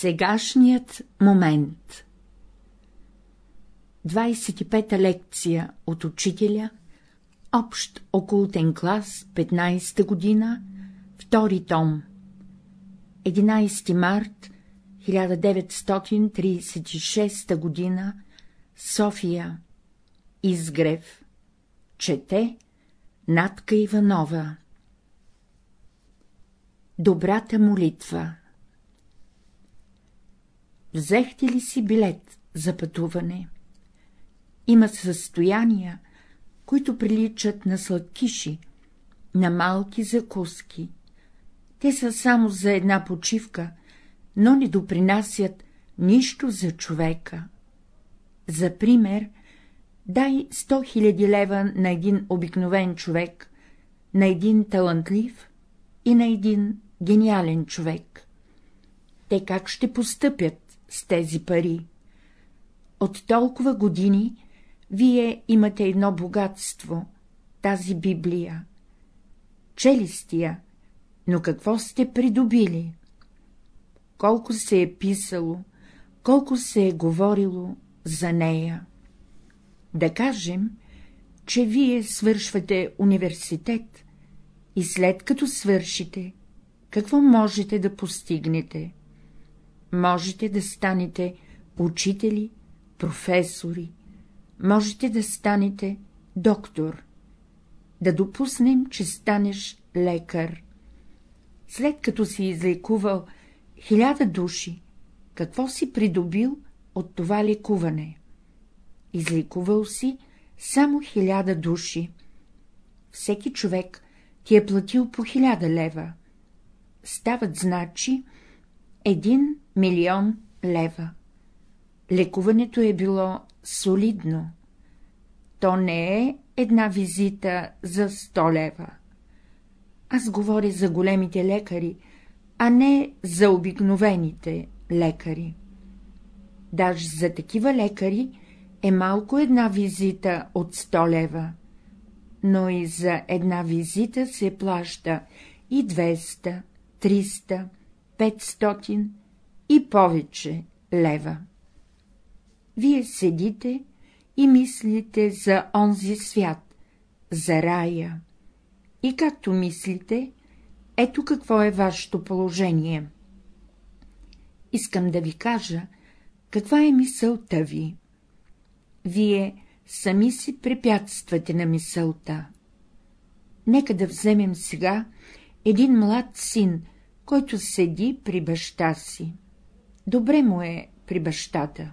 Сегашният момент. 25-та лекция от учителя, общ окултен клас, 15-та година, втори том. 11 март 1936 година, София, Изгрев, чете Натка Иванова. Добрата молитва Взехте ли си билет за пътуване? Има състояния, които приличат на сладкиши, на малки закуски. Те са само за една почивка, но не допринасят нищо за човека. За пример, дай 100 000 лева на един обикновен човек, на един талантлив и на един гениален човек. Те как ще постъпят с тези пари? От толкова години вие имате едно богатство, тази Библия. Чели стия, но какво сте придобили? Колко се е писало, колко се е говорило за нея? Да кажем, че вие свършвате университет и след като свършите, какво можете да постигнете? Можете да станете учители, професори, можете да станете доктор. Да допуснем, че станеш лекар. След като си излекувал хиляда души, какво си придобил от това лекуване? Излекувал си само хиляда души. Всеки човек ти е платил по хиляда лева. Стават, значи, един милион лева. Лекуването е било солидно. То не е една визита за 100 лева. Аз говоря за големите лекари, а не за обикновените лекари. Даже за такива лекари е малко една визита от 100 лева, но и за една визита се плаща и 200, 300, 500 и повече лева. Вие седите и мислите за онзи свят, за рая. И както мислите, ето какво е вашето положение. Искам да ви кажа, каква е мисълта ви. Вие сами си препятствате на мисълта. Нека да вземем сега един млад син, който седи при баща си. Добре му е при бащата.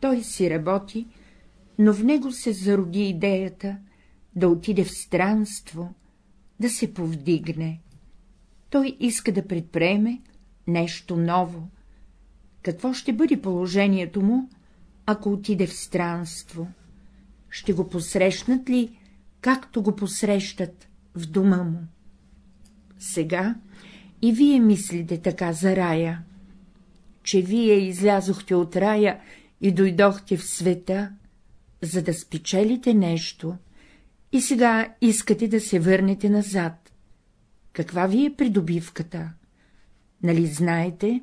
Той си работи, но в него се зароди идеята да отиде в странство, да се повдигне. Той иска да предприеме нещо ново. Какво ще бъде положението му, ако отиде в странство? Ще го посрещнат ли, както го посрещат в дома му? Сега и вие мислите така за рая, че вие излязохте от рая и дойдохте в света, за да спечелите нещо, и сега искате да се върнете назад. Каква ви е придобивката? Нали знаете,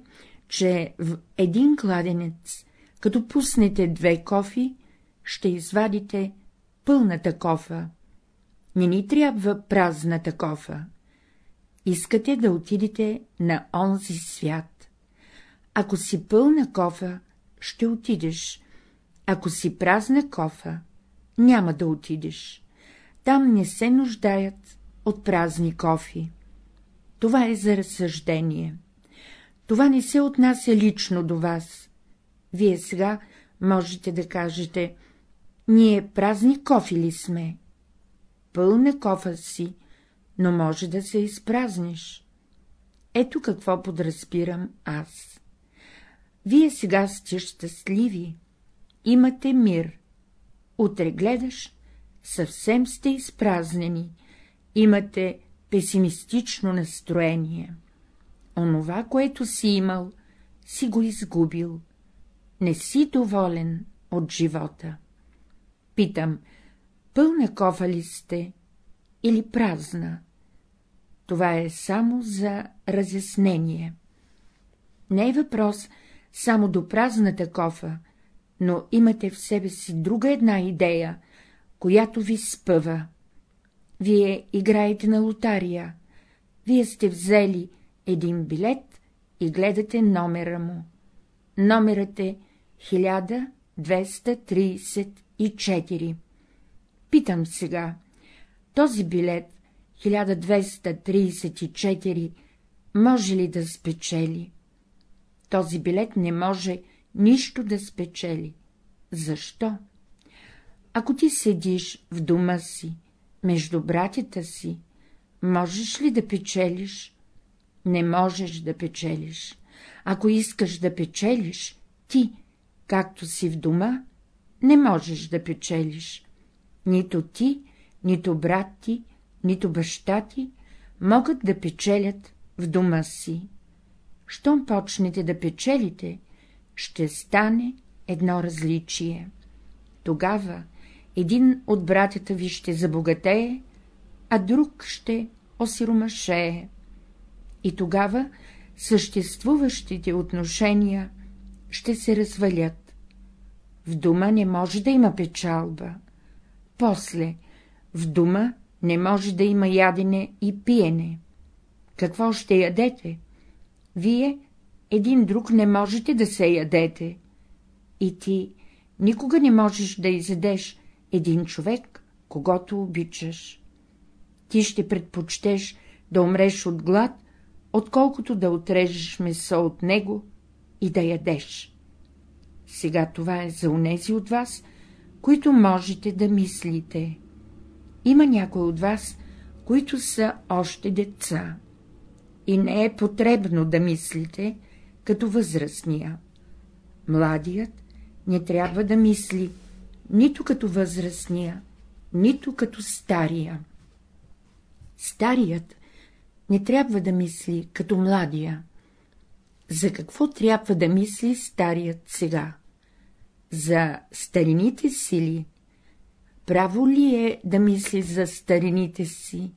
че в един кладенец, като пуснете две кофи, ще извадите пълната кофа. Не ни трябва празната кофа. Искате да отидете на онзи свят. Ако си пълна кофа, ще отидеш. Ако си празна кофа, няма да отидеш. Там не се нуждаят от празни кофи. Това е за разсъждение. Това не се отнася лично до вас. Вие сега можете да кажете, ние празни кофи ли сме? Пълна кофа си, но може да се изпразниш. Ето какво подразбирам аз. Вие сега сте щастливи, имате мир. Утре гледаш, съвсем сте изпразнени, имате песимистично настроение. Онова, което си имал, си го изгубил. Не си доволен от живота. Питам, пълна кофа ли сте или празна? Това е само за разяснение. Не е въпрос само до празната кофа, но имате в себе си друга една идея, която ви спъва. Вие играете на лотария. Вие сте взели един билет и гледате номера му. Номерът е 1234. Питам сега, този билет 1234 може ли да спечели? Този билет не може нищо да спечели. Защо? Ако ти седиш в дома си, между братята си, можеш ли да печелиш? Не можеш да печелиш. Ако искаш да печелиш, ти, както си в дома, не можеш да печелиш. Нито ти, нито брат ти, нито баща ти могат да печелят в дома си. Щом почнете да печелите, ще стане едно различие. Тогава един от братята ви ще забогатее, а друг ще осиромашее. И тогава съществуващите отношения ще се развалят. В дома не може да има печалба. После, в дома не може да има ядене и пиене. Какво ще ядете? Вие един друг не можете да се ядете. И ти никога не можеш да изедеш един човек, когато обичаш. Ти ще предпочтеш да умреш от глад, отколкото да отрежеш месо от него и да ядеш. Сега това е за унези от вас, които можете да мислите. Има някои от вас, които са още деца. И не е потребно да мислите, като възрастния. Младият не трябва да мисли нито като възрастния, нито като стария. Старият не трябва да мисли като младия. За какво трябва да мисли старият сега? За старините си ли? Право ли е да мисли за старините си?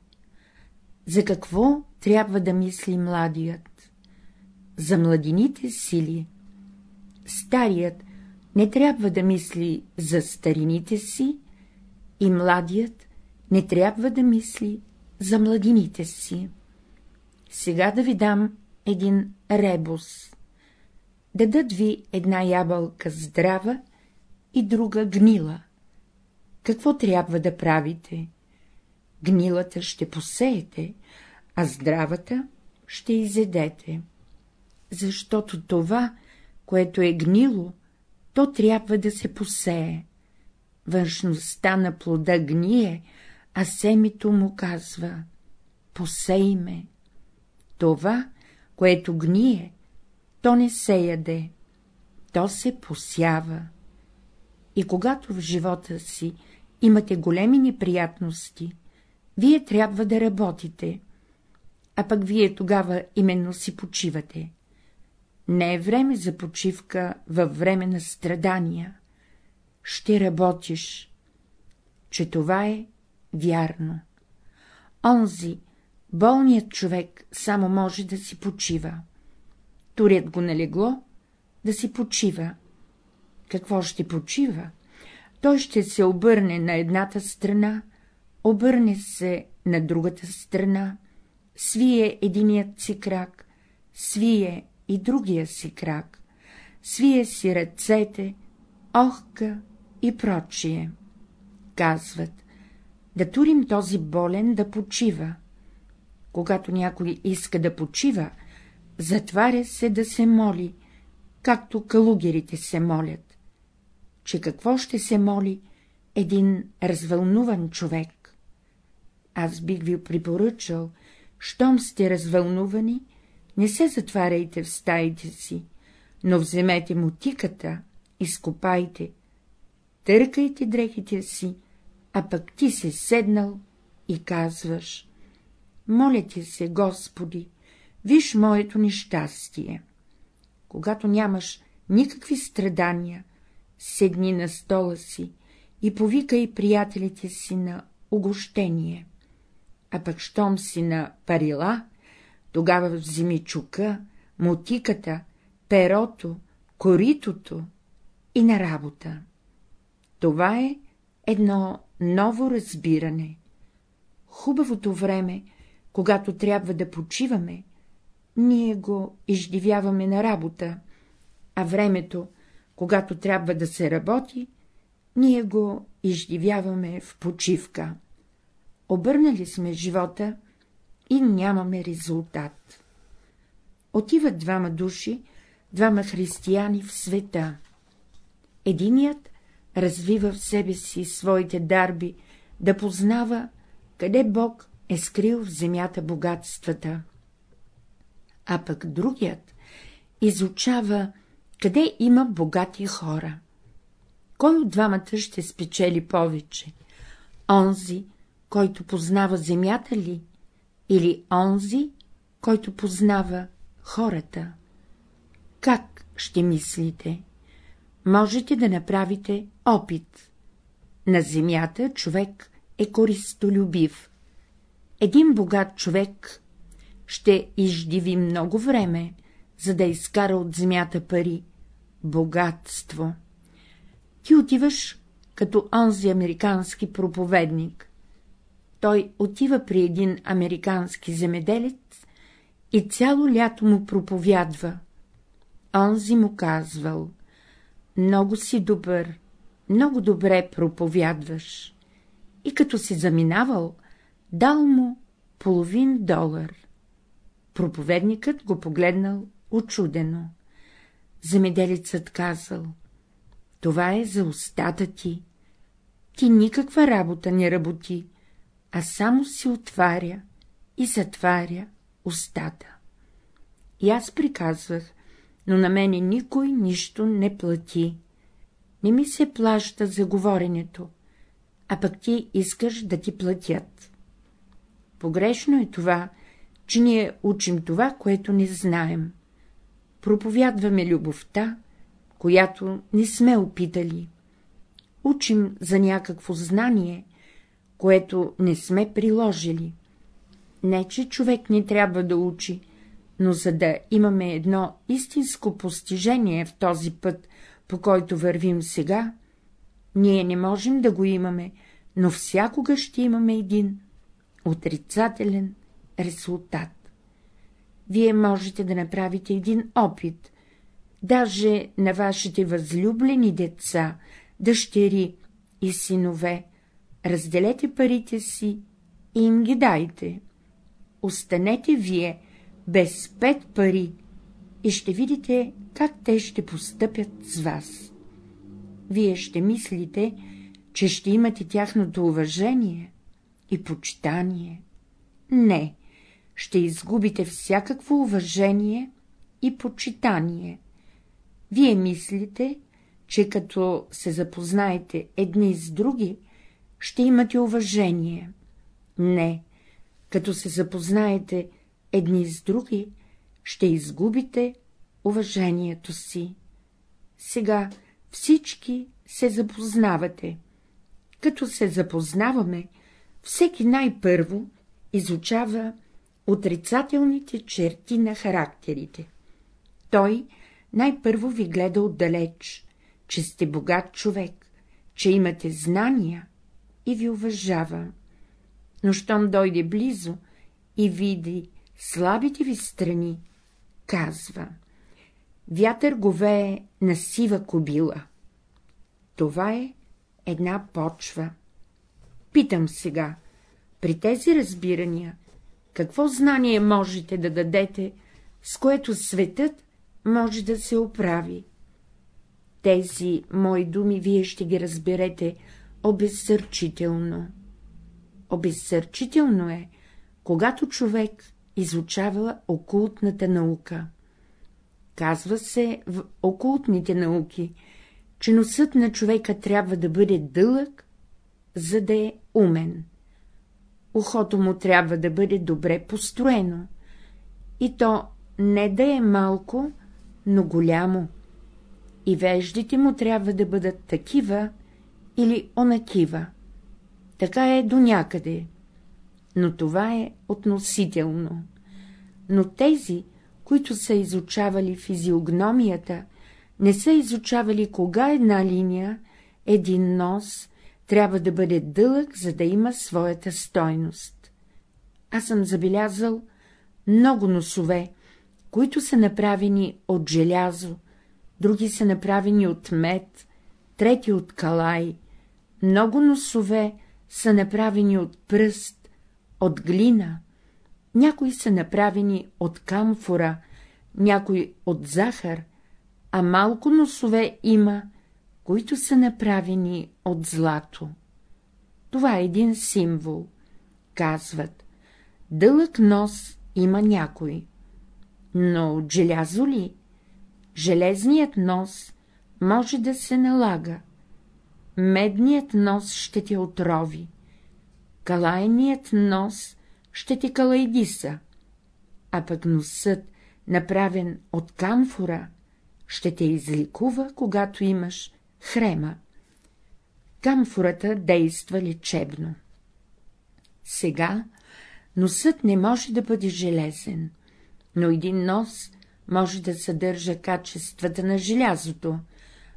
За какво трябва да мисли младият? За младините си ли? Старият не трябва да мисли за старините си и младият не трябва да мисли за младините си. Сега да ви дам един ребус. Дадат ви една ябълка здрава и друга гнила. Какво трябва да правите? Гнилата ще посеете, а здравата ще изедете. Защото това, което е гнило, то трябва да се посее. Външността на плода гние, а семето му казва — посей ме. Това, което гние, то не се яде, то се посява. И когато в живота си имате големи неприятности, вие трябва да работите, а пък вие тогава именно си почивате. Не е време за почивка във време на страдания. Ще работиш, че това е вярно. Онзи, болният човек само може да си почива. Турят го на легло, да си почива. Какво ще почива? Той ще се обърне на едната страна, обърне се на другата страна, свие единият си крак, свие и другия си крак, свие си ръцете, охка и прочие. Казват, да турим този болен да почива. Когато някой иска да почива, затваря се да се моли, както калугерите се молят. Че какво ще се моли един развълнуван човек? Аз бих ви припоръчал, щом сте развълнувани, не се затваряйте в стаите си, но вземете мутиката, изкопайте, търкайте дрехите си, а пък ти се седнал и казваш — моля ти се, Господи, виж моето нещастие. Когато нямаш никакви страдания, седни на стола си и повикай приятелите си на угощение. А пък щом си на парила, тогава вземи чука, мотиката перото, коритото и на работа. Това е едно ново разбиране. Хубавото време, когато трябва да почиваме, ние го издивяваме на работа, а времето, когато трябва да се работи, ние го издивяваме в почивка. Обърнали сме живота и нямаме резултат. Отиват двама души, двама християни в света. Единият развива в себе си своите дарби, да познава, къде Бог е скрил в земята богатствата. А пък другият изучава, къде има богати хора. Кой от двамата ще спечели повече? Онзи, който познава земята ли, или онзи, който познава хората? Как ще мислите? Можете да направите опит. На земята човек е користолюбив. Един богат човек ще издиви много време, за да изкара от земята пари, богатство. Ти отиваш като онзи американски проповедник. Той отива при един американски земеделец и цяло лято му проповядва. Онзи му казвал — много си добър, много добре проповядваш. И като си заминавал, дал му половин долар. Проповедникът го погледнал очудено. Земеделецът казал — това е за устата ти. Ти никаква работа не работи, а само си отваря и затваря устата. И аз приказвах, но на мене никой нищо не плати. Не ми се плаща за говоренето, а пък ти искаш да ти платят. Погрешно е това, че ние учим това, което не знаем. Проповядваме любовта, която не сме опитали. Учим за някакво знание, което не сме приложили. Не, че човек не трябва да учи, но за да имаме едно истинско постижение в този път, по който вървим сега, ние не можем да го имаме, но всякога ще имаме един отрицателен резултат. Вие можете да направите един опит, даже на вашите възлюблени деца, дъщери и синове, разделете парите си и им ги дайте. Останете вие без пет пари и ще видите, как те ще постъпят с вас. Вие ще мислите, че ще имате тяхното уважение и почитание. Не, ще изгубите всякакво уважение и почитание. Вие мислите, че като се запознаете едни с други, ще имате уважение. Не, като се запознаете едни с други, ще изгубите уважението си. Сега всички се запознавате. Като се запознаваме, всеки най-първо изучава отрицателните черти на характерите. Той най-първо ви гледа отдалеч, че сте богат човек, че имате знания и ви уважава. Но щом дойде близо и види слабите ви страни, казва — вятър говее на сива кобила. Това е една почва. Питам сега, при тези разбирания, какво знание можете да дадете, с което светът може да се оправи? Тези мои думи вие ще ги разберете обезсърчително. Обезсърчително е, когато човек изучава окултната наука. Казва се в окултните науки, че носът на човека трябва да бъде дълъг, за да е умен. Ухото му трябва да бъде добре построено, и то не да е малко, но голямо, и веждите му трябва да бъдат такива или онакива. Така е до някъде, но това е относително. Но тези, които са изучавали физиогномията, не са изучавали кога една линия, един нос, трябва да бъде дълъг, за да има своята стойност. Аз съм забелязал много носове, които са направени от желязо, други са направени от мед, трети от калай, много носове са направени от пръст, от глина, някои са направени от камфора, някои от захар, а малко носове има, които са направени от злато. Това е един символ. Казват, дълъг нос има някой. Но от желязо ли? Железният нос може да се налага. Медният нос ще ти отрови. Калайният нос ще ти калайдиса, а пък носът, направен от камфора, ще те изликува, когато имаш хрема. Камфората действа лечебно. Сега носът не може да бъде железен, но един нос може да съдържа качествата на желязото,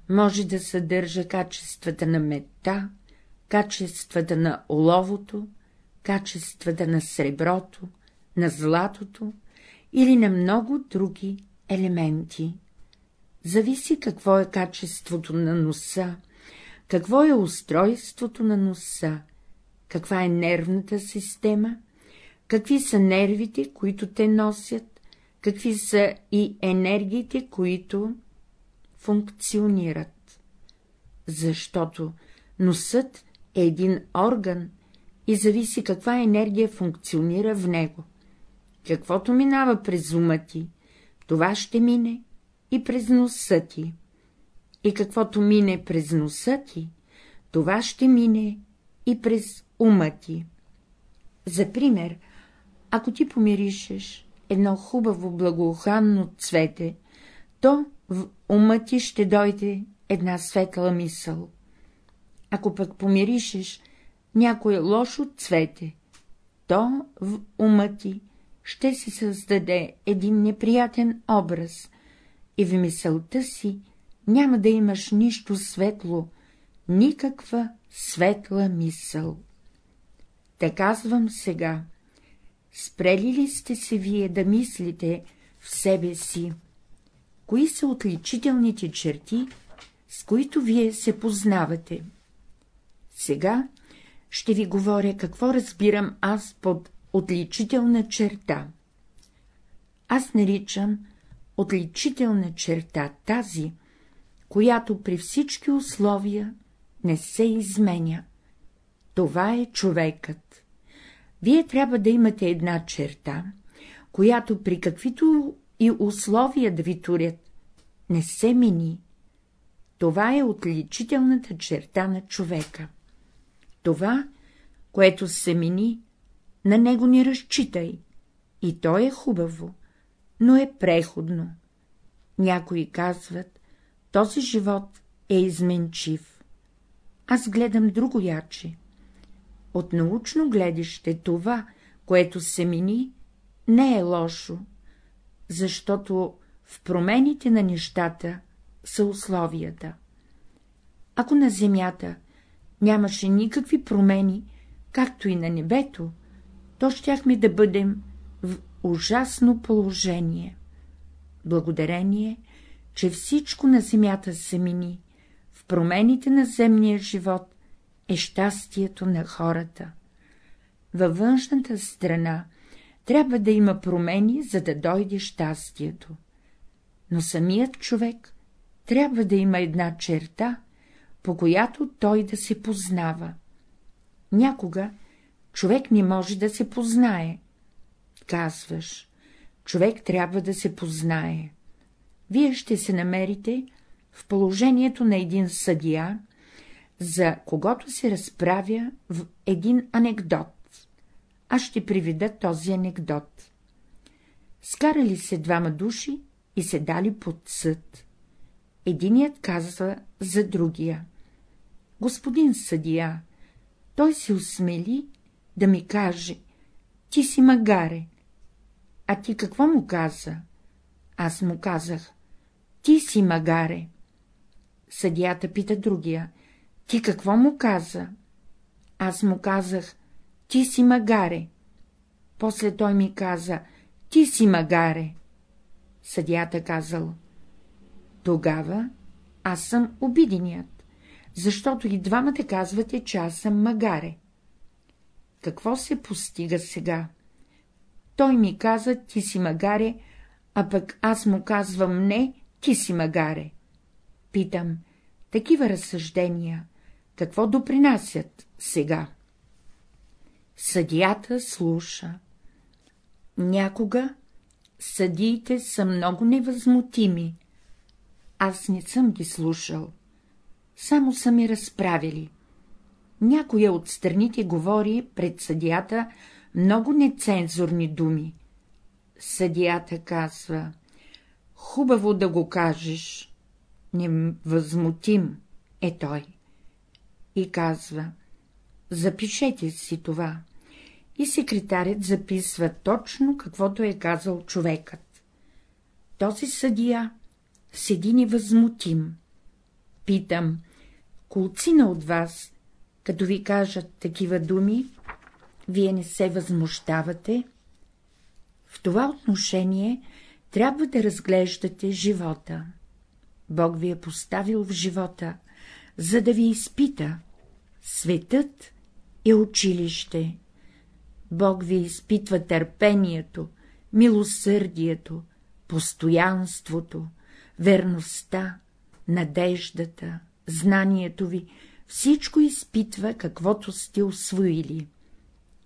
може да съдържа качествата на медта, качествата на оловото, качествата на среброто, на златото или на много други елементи. Зависи какво е качеството на носа, какво е устройството на носа, каква е нервната система, какви са нервите, които те носят, какви са и енергиите, които функционират. Защото носът е един орган и зависи каква енергия функционира в него. Каквото минава през ума ти, това ще мине и през носа ти. И каквото мине през носа ти, това ще мине и през ума ти. За пример, ако ти помиришеш едно хубаво благоуханно цвете, то в ума ти ще дойде една светла мисъл. Ако пък помиришеш някое лошо цвете, то в ума ти ще си създаде един неприятен образ и в мисълта си няма да имаш нищо светло, никаква светла мисъл. Та казвам сега, спрели ли сте се вие да мислите в себе си, кои са отличителните черти, с които вие се познавате? Сега ще ви говоря какво разбирам аз под отличителна черта. Аз наричам отличителна черта тази, която при всички условия не се изменя. Това е човекът. Вие трябва да имате една черта, която при каквито и условия да ви турят, не се мини. Това е отличителната черта на човека. Това, което се мини, на него не разчитай, и то е хубаво, но е преходно. Някои казват, този живот е изменчив. Аз гледам друго яче. От научно гледаще това, което се мини, не е лошо, защото в промените на нещата са условията. Ако на земята нямаше никакви промени, както и на небето, то щяхме да бъдем в ужасно положение. Благодарение, че всичко на земята се мини, в промените на земния живот е щастието на хората. Във външната страна трябва да има промени, за да дойде щастието. Но самият човек трябва да има една черта, по която той да се познава. Някога човек не може да се познае. Казваш, човек трябва да се познае. Вие ще се намерите в положението на един съдия, за когото се разправя в един анекдот. Аз ще приведа този анекдот. Скарали се двама души и се дали под съд. Единият казва за другия. Господин съдия, той се усмели да ми каже, ти си магаре. А ти какво му каза? Аз му казах — ти си магаре. Съдията пита другия — ти какво му каза? Аз му казах — ти си магаре. После той ми каза — ти си магаре. Съдията казал — тогава аз съм обиденият, защото и двамата казвате, че аз съм магаре. Какво се постига сега? Той ми каза, ти си магаре, а пък аз му казвам не, ти си магаре. Питам, такива разсъждения, какво допринасят сега? Съдията слуша. Някога съдиите са много невъзмутими. Аз не съм ги слушал. Само са ми разправили. Някоя от страните говори пред съдията много нецензурни думи. Съдията казва — хубаво да го кажеш, невъзмутим е той. И казва — запишете си това. И секретарят записва точно, каквото е казал човекът. Този съдия седи невъзмутим. Питам, колцина от вас, като ви кажат такива думи, вие не се възмущавате? В това отношение трябва да разглеждате живота. Бог ви е поставил в живота, за да ви изпита. Светът е училище. Бог ви изпитва търпението, милосърдието, постоянството, верността, надеждата, знанието ви, всичко изпитва, каквото сте усвоили.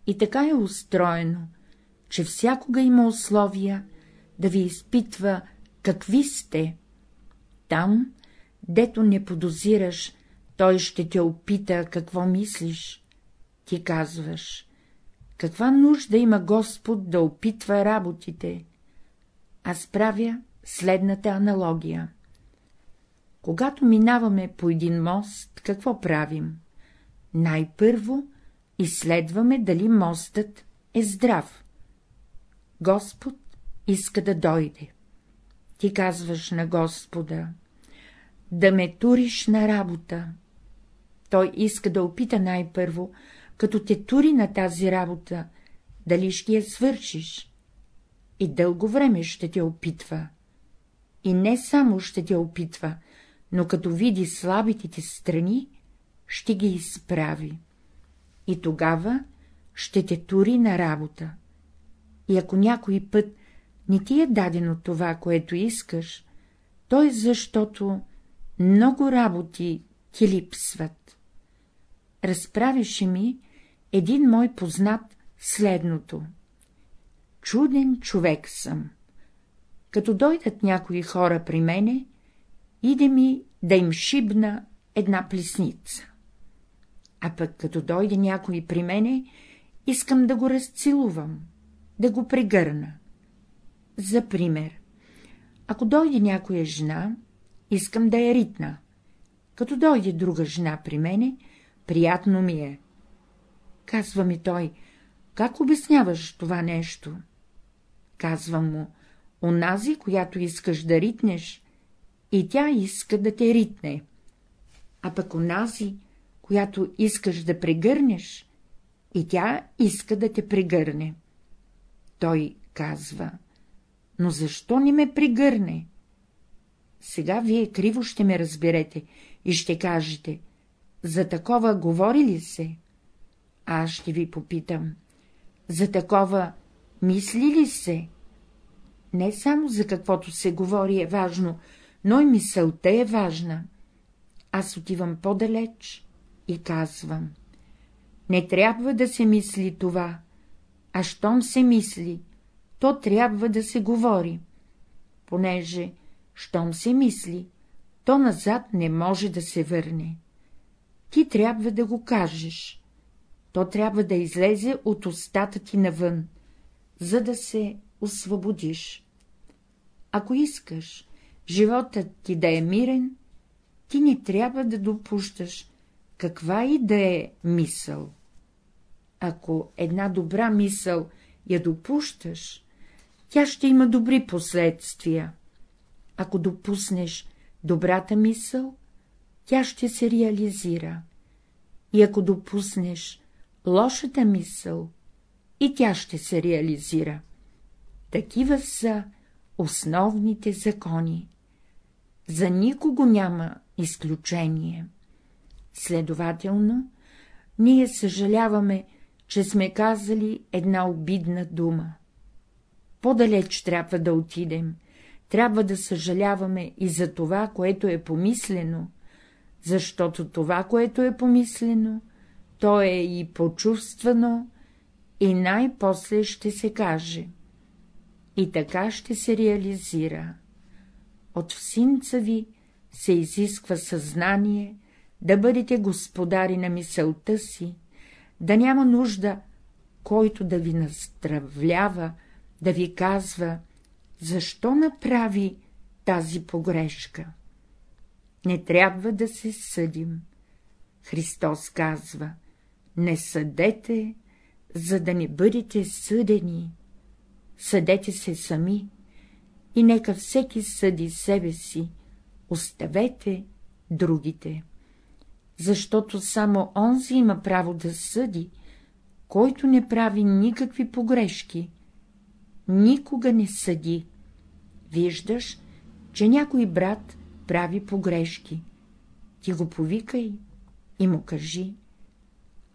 И така е устроено, че всякога има условия да ви изпитва какви сте. Там, дето не подозираш, той ще те опита какво мислиш. Ти казваш, каква нужда има Господ да опитва работите? Аз правя следната аналогия. Когато минаваме по един мост, какво правим? Най-първо изследваме дали мостът е здрав. Господ иска да дойде. Ти казваш на Господа, да ме туриш на работа. Той иска да опита най-първо, като те тури на тази работа, дали ще я свършиш. И дълго време ще те опитва. И не само ще те опитва, но като види слабите ти страни, ще ги изправи. И тогава ще те тури на работа. И ако някой път не ти е дадено това, което искаш, то е защото много работи ти липсват. Разправише ми един мой познат следното. Чуден човек съм. Като дойдат някои хора при мене, иде ми да им шибна една плесница. А пък като дойде някой при мене, искам да го разцелувам, да го прегърна. За пример, ако дойде някоя жена, искам да я ритна. Като дойде друга жена при мене, приятно ми е. Казва ми той, как обясняваш това нещо? Казвам му, онази, която искаш да ритнеш, и тя иска да те ритне. А пък онази, която искаш да прегърнеш, и тя иска да те прегърне. Той казва, но защо не ме прегърне? Сега вие криво ще ме разберете и ще кажете, за такова говори ли се? Аз ще ви попитам, за такова мисли ли се? Не само за каквото се говори е важно, но и мисълта е важна. Аз отивам по-далеч и казвам. Не трябва да се мисли това, а щом се мисли, то трябва да се говори, понеже, щом се мисли, то назад не може да се върне. Ти трябва да го кажеш. То трябва да излезе от устата ти навън, за да се освободиш. Ако искаш животът ти да е мирен, ти не трябва да допущаш каква и да е мисъл. Ако една добра мисъл я допущаш, тя ще има добри последствия. Ако допуснеш добрата мисъл, тя ще се реализира. И ако допуснеш лошата мисъл, и тя ще се реализира. Такива са основните закони. За никого няма изключение. Следователно, ние съжаляваме, че сме казали една обидна дума. По-далеч трябва да отидем, трябва да съжаляваме и за това, което е помислено, защото това, което е помислено, то е и почувствано, и най-после ще се каже. И така ще се реализира. От всинца ви се изисква съзнание, да бъдете господари на мисълта си, да няма нужда, който да ви настравлява, да ви казва, защо направи тази погрешка. Не трябва да се съдим. Христос казва, не съдете, за да не бъдете съдени. Съдете се сами и нека всеки съди себе си, оставете другите. Защото само онзи има право да съди, който не прави никакви погрешки. Никога не съди. Виждаш, че някой брат прави погрешки. Ти го повикай и му кажи.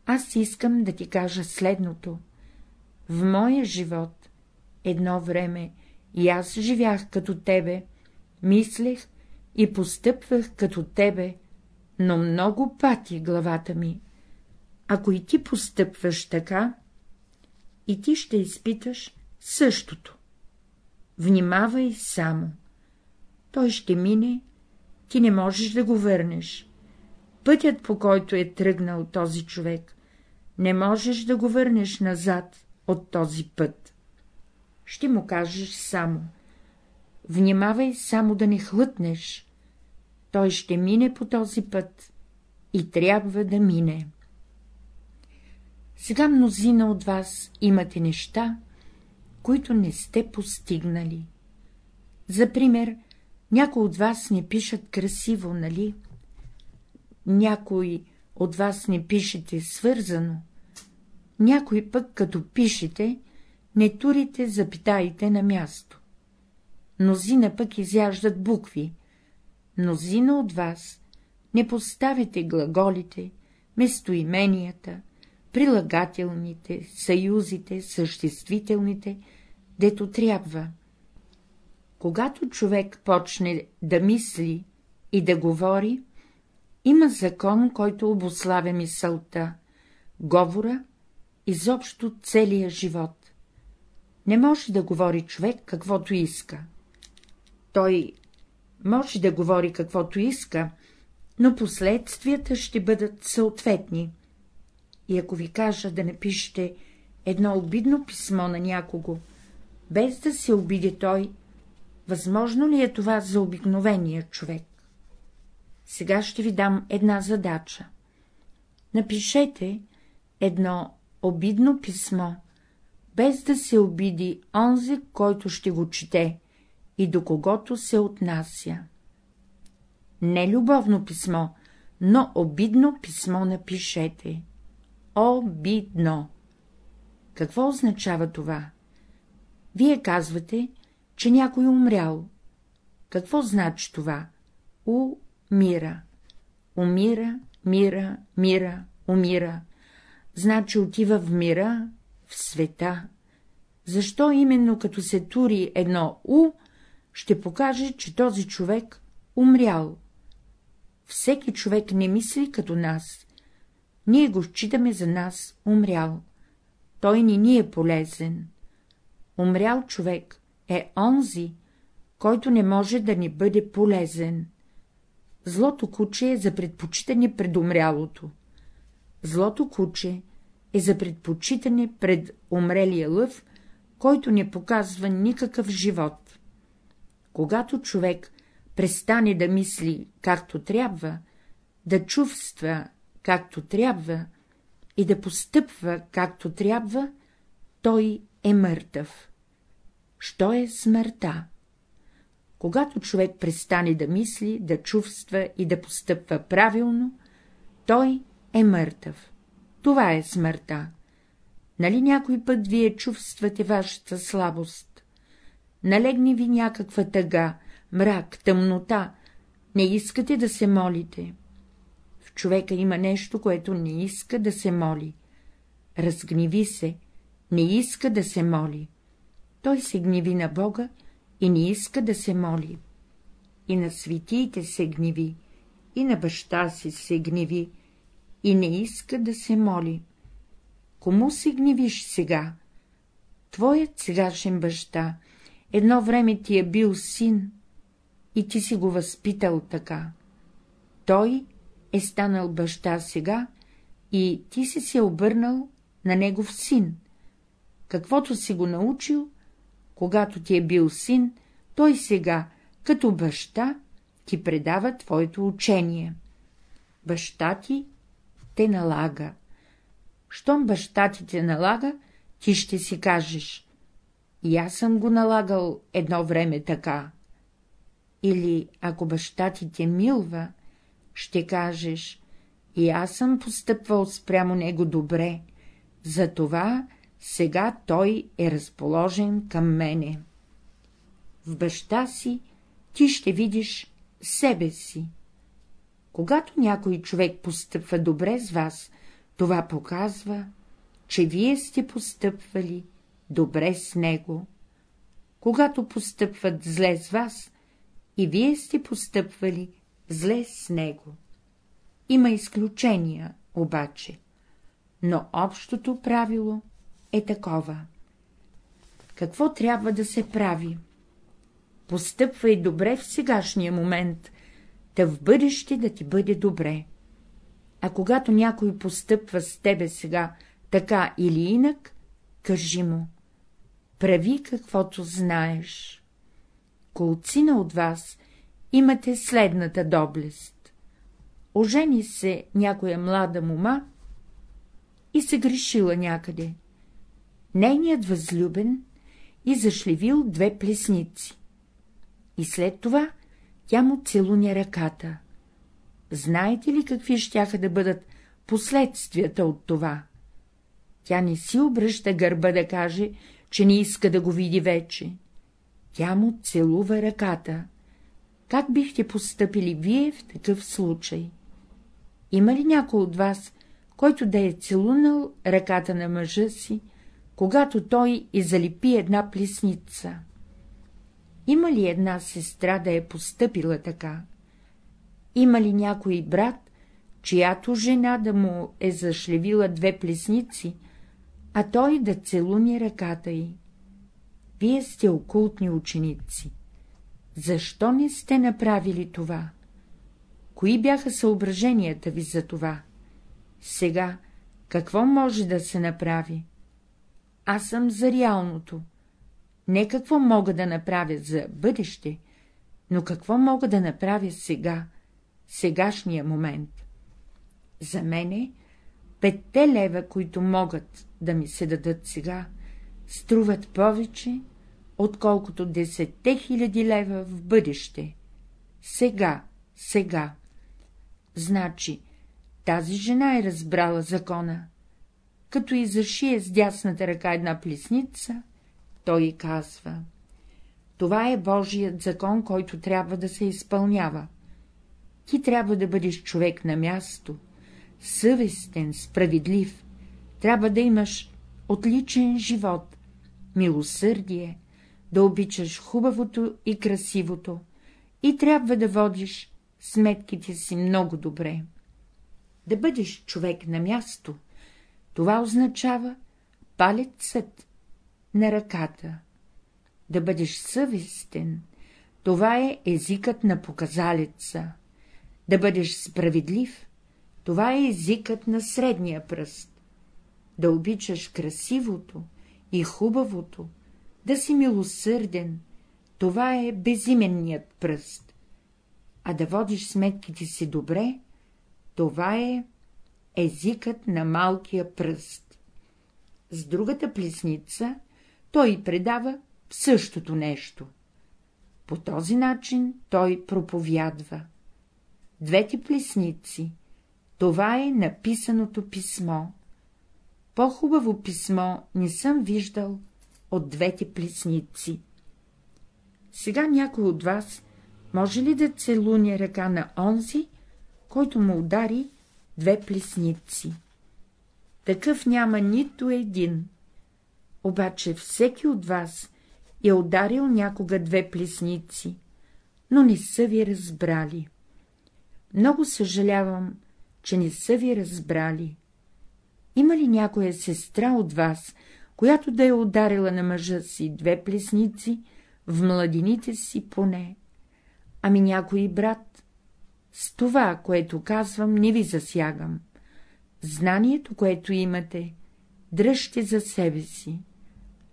Аз искам да ти кажа следното. В моя живот едно време и аз живях като тебе, мислех и постъпвах като тебе, но много пати главата ми. Ако и ти постъпваш така, и ти ще изпиташ същото. Внимавай само. Той ще мине, ти не можеш да го върнеш. Пътят, по който е тръгнал този човек, не можеш да го върнеш назад от този път. Ще му кажеш само. Внимавай само да не хлътнеш. Той ще мине по този път и трябва да мине. Сега мнозина от вас имате неща, които не сте постигнали. За пример, някои от вас не пишат красиво, нали? Някои от вас не пишете свързано, някой пък, като пишете, не турите запитаите на място. Мнозина пък изяждат букви, мнозина от вас не поставите глаголите, местоименията, прилагателните, съюзите, съществителните, дето трябва. Когато човек почне да мисли и да говори, има закон, който обославя мисълта, говора, изобщо целия живот. Не може да говори човек каквото иска. Той може да говори каквото иска, но последствията ще бъдат съответни. И ако ви кажа да напишете едно обидно писмо на някого, без да се обиди той, възможно ли е това за обикновения човек? Сега ще ви дам една задача. Напишете едно обидно писмо, без да се обиди онзи, който ще го чете и до когото се отнася. Не любовно писмо, но обидно писмо напишете. Обидно. Какво означава това? Вие казвате, че някой умрял. Какво значи това? У-мира. Умира, мира, мира, умира. Значи отива в мира, в света. Защо именно като се тури едно У, ще покаже, че този човек умрял? Всеки човек не мисли като нас. Ние го считаме за нас умрял. Той не ни е полезен. Умрял човек е онзи, който не може да ни бъде полезен. Злото куче е за предпочитане пред умрялото. Злото куче е за предпочитане пред умрелия лъв, който не показва никакъв живот. Когато човек престане да мисли както трябва, да чувства както трябва и да постъпва както трябва, той е мъртъв. Що е смъртта? Когато човек престане да мисли, да чувства и да постъпва правилно, той е мъртъв. Това е смъртта. Нали някой път вие чувствате вашата слабост? Налегне ви някаква тъга, мрак, тъмнота, не искате да се молите. В човека има нещо, което не иска да се моли. Разгневи се, не иска да се моли. Той се гневи на Бога и не иска да се моли. И на светиите се гневи, и на баща си се гневи, и не иска да се моли. Кому се гневиш сега? Твоят сегашен баща едно време ти е бил син и ти си го възпитал така. Той е станал баща сега и ти си се обърнал на негов син. Каквото си го научил, когато ти е бил син, той сега, като баща, ти предава твоето учение. Баща ти те налага. Щом баща ти те налага, ти ще си кажеш. И аз съм го налагал едно време така. Или, ако баща ти те милва, ще кажеш, и аз съм постъпвал спрямо него добре, затова сега той е разположен към мене. В баща си ти ще видиш себе си. Когато някой човек постъпва добре с вас, това показва, че вие сте постъпвали добре с него. Когато постъпват зле с вас, и вие сте постъпвали зле с него. Има изключения, обаче, но общото правило е такова. Какво трябва да се прави? Постъпвай добре в сегашния момент, да в бъдеще да ти бъде добре. А когато някой постъпва с тебе сега така или инак, кажи му — прави каквото знаеш. Колцина от вас имате следната доблест. Ожени се някоя млада мома и се грешила някъде. Нейният възлюбен и зашлевил две плесници. И след това тя му целуня ръката. Знаете ли какви щяха да бъдат последствията от това? Тя не си обръща гърба да каже, че не иска да го види вече. Тя му целува ръката. Как бихте постъпили вие в такъв случай? Има ли някой от вас, който да е целунал ръката на мъжа си, когато той и една плесница? Има ли една сестра да е постъпила така? Има ли някой брат, чиято жена да му е зашлевила две плесници, а той да целуни ръката й? Вие сте окултни ученици. Защо не сте направили това? Кои бяха съображенията ви за това? Сега, какво може да се направи? Аз съм за реалното не какво мога да направя за бъдеще, но какво мога да направя сега, сегашния момент. За мене петте лева, които могат да ми се дадат сега, струват повече, отколкото десетте хиляди лева в бъдеще. Сега, сега. Значи, тази жена е разбрала закона. Като и зашие с дясната ръка една плесница, той казва — това е Божият закон, който трябва да се изпълнява. Ти трябва да бъдеш човек на място, съвестен, справедлив, трябва да имаш отличен живот, милосърдие, да обичаш хубавото и красивото, и трябва да водиш сметките си много добре. Да бъдеш човек на място, това означава палецът на ръката. Да бъдеш съвестен, това е езикът на показалеца. Да бъдеш справедлив, това е езикът на средния пръст. Да обичаш красивото и хубавото, да си милосърден, това е безименният пръст. А да водиш сметките си добре, това е езикът на малкия пръст. С другата плесница той предава същото нещо. По този начин той проповядва. Двете плесници — това е написаното писмо. По-хубаво писмо не съм виждал от двете плесници. Сега някой от вас може ли да целуне ръка на онзи, който му удари две плесници? Такъв няма нито един. Обаче всеки от вас е ударил някога две плесници, но не са ви разбрали. Много съжалявам, че не са ви разбрали. Има ли някоя сестра от вас, която да е ударила на мъжа си две плесници, в младините си поне? Ами някой брат? С това, което казвам, не ви засягам. Знанието, което имате, дръжте за себе си.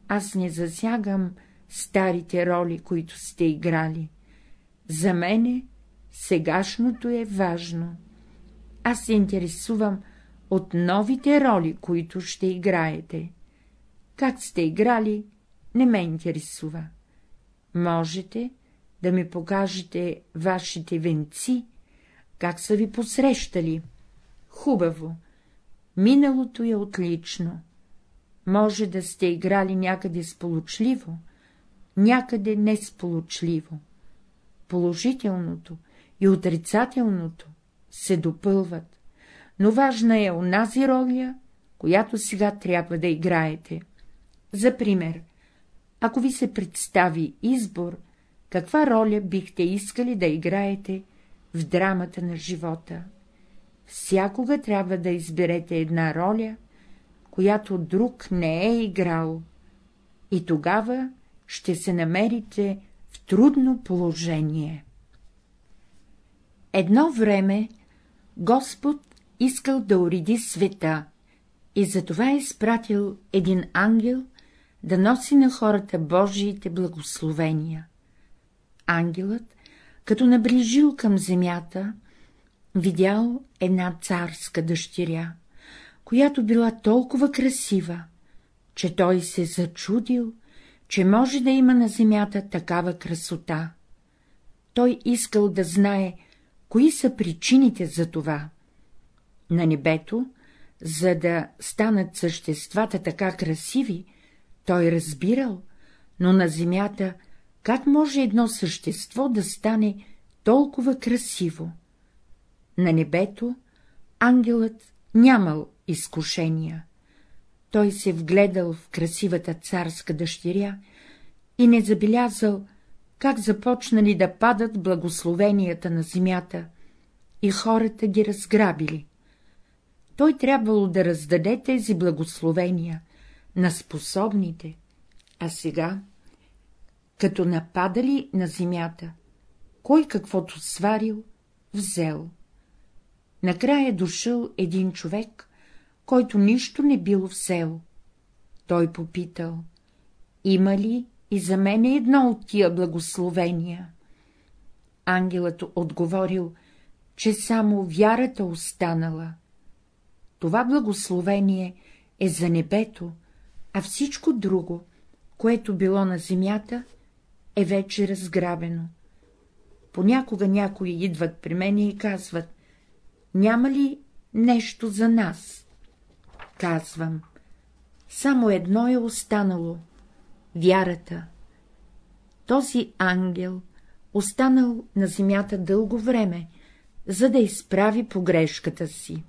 Аз не засягам старите роли, които сте играли. За мене сегашното е важно. Аз се интересувам от новите роли, които ще играете. Как сте играли, не ме интересува. Можете да ми покажете вашите венци, как са ви посрещали. Хубаво. Миналото е отлично. Може да сте играли някъде сполучливо, някъде несполучливо. Положителното и отрицателното се допълват, но важна е онази роля, която сега трябва да играете. За пример, ако ви се представи избор, каква роля бихте искали да играете в драмата на живота? Всякога трябва да изберете една роля, която друг не е играл, и тогава ще се намерите в трудно положение. Едно време Господ искал да уреди света и затова е изпратил един ангел да носи на хората Божиите благословения. Ангелът, като наближил към земята, видял една царска дъщеря, която била толкова красива, че той се зачудил, че може да има на земята такава красота. Той искал да знае, кои са причините за това. На небето, за да станат съществата така красиви, той разбирал, но на земята как може едно същество да стане толкова красиво? На небето ангелът нямал изкушения. Той се вгледал в красивата царска дъщеря и не забелязал, как започнали да падат благословенията на земята и хората ги разграбили. Той трябвало да раздаде тези благословения на способните, а сега, като нападали на земята, кой каквото сварил, взел. Накрая дошъл един човек, който нищо не бил взел. Той попитал, има ли и за мен е едно от тия благословения? Ангелът отговорил, че само вярата останала. Това благословение е за небето, а всичко друго, което било на земята, е вече разграбено. Понякога някои идват при мен и казват, няма ли нещо за нас? Казвам, само едно е останало — вярата. Този ангел останал на земята дълго време, за да изправи погрешката си.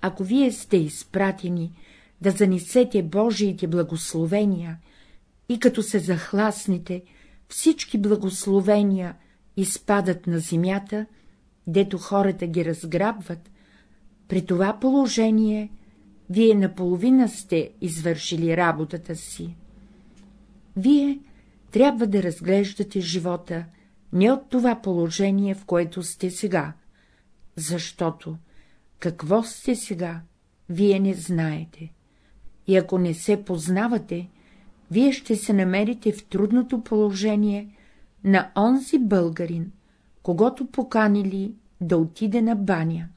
Ако вие сте изпратени да занесете Божиите благословения и като се захласните, всички благословения изпадат на земята, дето хората ги разграбват, при това положение вие наполовина сте извършили работата си. Вие трябва да разглеждате живота не от това положение, в което сте сега, защото какво сте сега, вие не знаете. И ако не се познавате, вие ще се намерите в трудното положение на онзи българин, когато поканили да отиде на баня.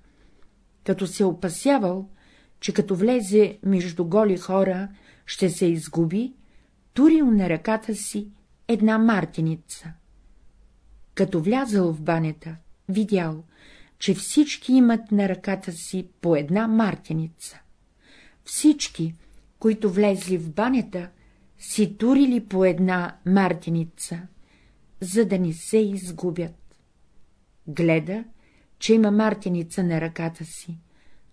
Като се опасявал, че като влезе между голи хора, ще се изгуби, турил на ръката си една мартеница. Като влязал в банята, видял, че всички имат на ръката си по една мартеница. Всички, които влезли в банята, си турили по една мартеница, за да не се изгубят. Гледа, че има мартеница на ръката си,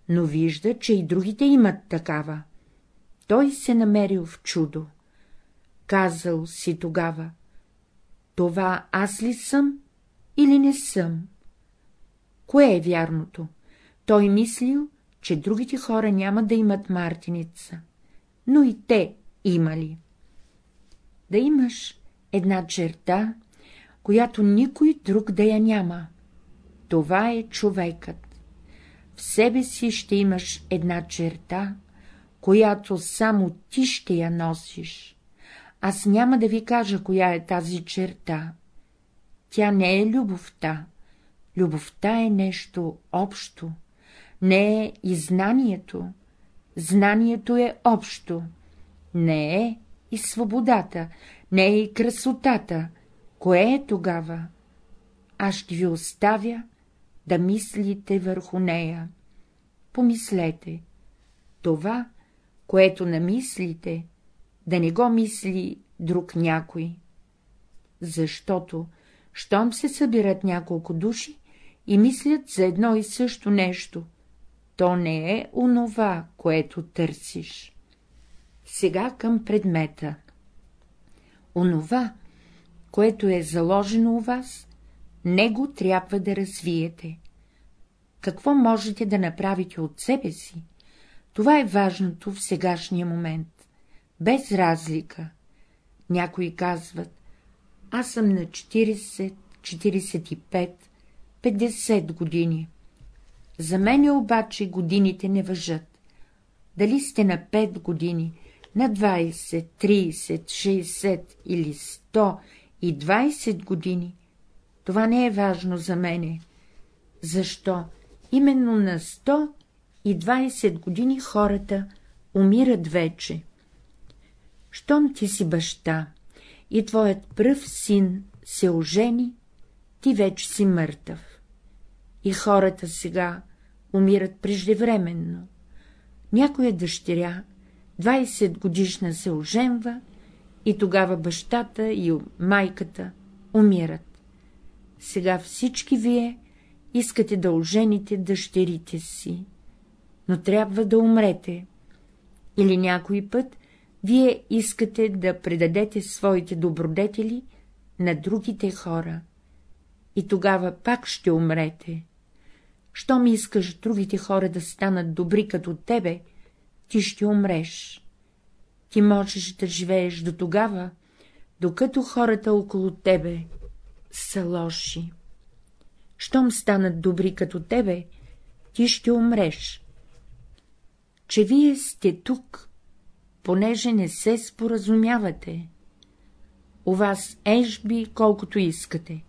но вижда, че и другите имат такава. Той се намерил в чудо. Казал си тогава, това аз ли съм или не съм? Кое е вярното? Той мислил, че другите хора няма да имат мартиница, но и те имали. Да имаш една черта, която никой друг да я няма. Това е човекът. В себе си ще имаш една черта, която само ти ще я носиш. Аз няма да ви кажа, коя е тази черта. Тя не е любовта. Любовта е нещо общо. Не е и знанието. Знанието е общо. Не е и свободата, не е и красотата. Кое е тогава? Аз ще ви оставя да мислите върху нея. Помислете. Това, което намислите, да не го мисли друг някой. Защото, щом се събират няколко души и мислят за едно и също нещо, то не е онова, което търсиш. Сега към предмета. Онова, което е заложено у вас, него трябва да развиете. Какво можете да направите от себе си? Това е важното в сегашния момент. Без разлика. Някои казват, аз съм на 40, 45, 50 години. За мене обаче годините не въжат. Дали сте на 5 години, на 20, 30, 60 или 100 и 20 години, това не е важно за мене. Защо? Именно на 100 и 20 години хората умират вече. Щом ти си баща и твоят пръв син се ожени, ти вече си мъртъв. И хората сега умират преждевременно. Някоя дъщеря, 20 годишна се оженва, и тогава бащата и майката умират. Сега всички вие искате да ожените дъщерите си, но трябва да умрете. Или някой път вие искате да предадете своите добродетели на другите хора. И тогава пак ще умрете. Щом искаш другите хора да станат добри като тебе, ти ще умреш. Ти можеш да живееш до тогава, докато хората около тебе са лоши. Щом станат добри като тебе, ти ще умреш. Че вие сте тук, понеже не се споразумявате. У вас ежби колкото искате.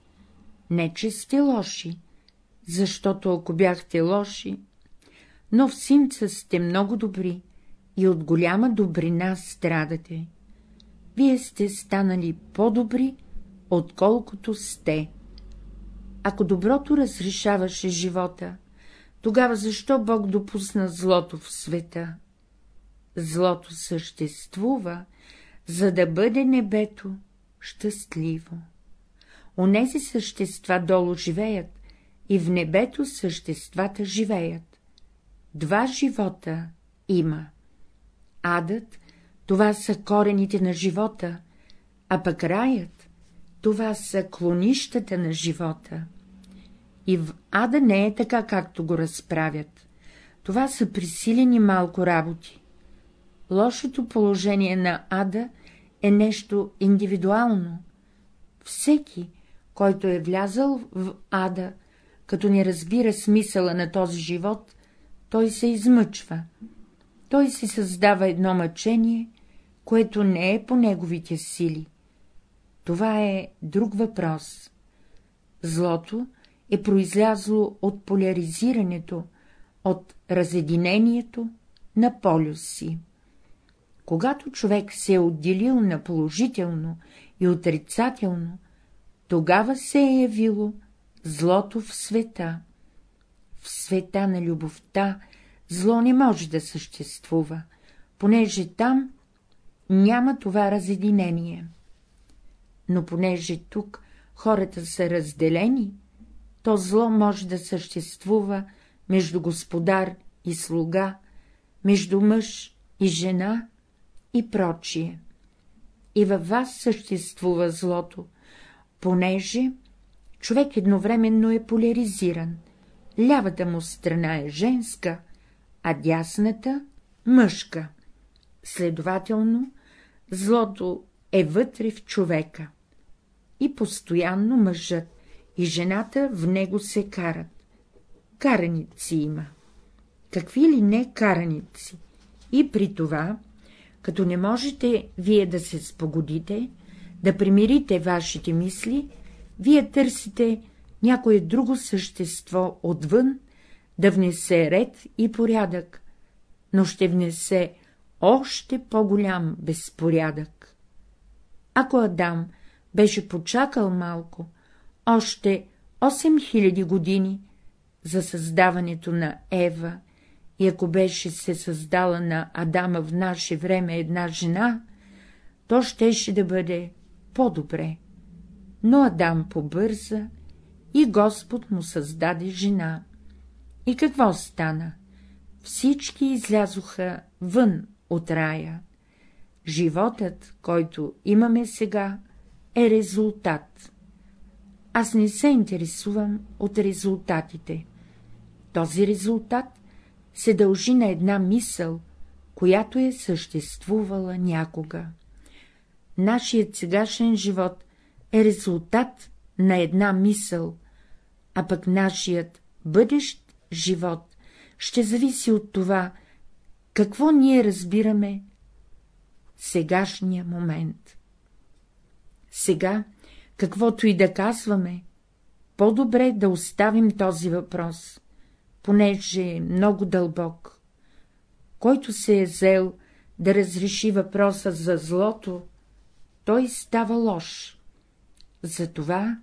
Не, че сте лоши, защото ако бяхте лоши, но в синца сте много добри и от голяма добрина страдате. Вие сте станали по-добри, отколкото сте. Ако доброто разрешаваше живота, тогава защо Бог допусна злото в света? Злото съществува, за да бъде небето щастливо. Онези същества долу живеят, и в небето съществата живеят. Два живота има. Адът — това са корените на живота, а пък раят — това са клонищата на живота. И в ада не е така, както го разправят. Това са присилени малко работи. Лошото положение на ада е нещо индивидуално. Всеки, който е влязъл в ада, като не разбира смисъла на този живот, той се измъчва. Той си създава едно мъчение, което не е по неговите сили. Това е друг въпрос. Злото е произлязло от поляризирането, от разединението на полюси. Когато човек се е отделил на положително и отрицателно, тогава се е явило злото в света. В света на любовта зло не може да съществува, понеже там няма това разединение. Но понеже тук хората са разделени, то зло може да съществува между господар и слуга, между мъж и жена и прочие. И във вас съществува злото, понеже човек едновременно е поляризиран. Лявата му страна е женска, а дясната — мъжка. Следователно, злото е вътре в човека. И постоянно мъжът и жената в него се карат. Караници има. Какви ли не караници? И при това, като не можете вие да се спогодите, да примирите вашите мисли, вие търсите някое друго същество отвън, да внесе ред и порядък, но ще внесе още по-голям безпорядък. Ако Адам беше почакал малко, още 8000 години за създаването на Ева, и ако беше се създала на Адама в наше време една жена, то щеше да бъде по-добре. Но Адам побърза и Господ му създаде жена. И какво стана? Всички излязоха вън от рая. Животът, който имаме сега, е резултат. Аз не се интересувам от резултатите. Този резултат се дължи на една мисъл, която е съществувала някога. Нашият сегашен живот е резултат на една мисъл, а пък нашият бъдещ живот ще зависи от това, какво ние разбираме сегашния момент. Сега, каквото и да казваме, по-добре да оставим този въпрос, понеже е много дълбок. Който се е взел да разреши въпроса за злото, той става лош. Затова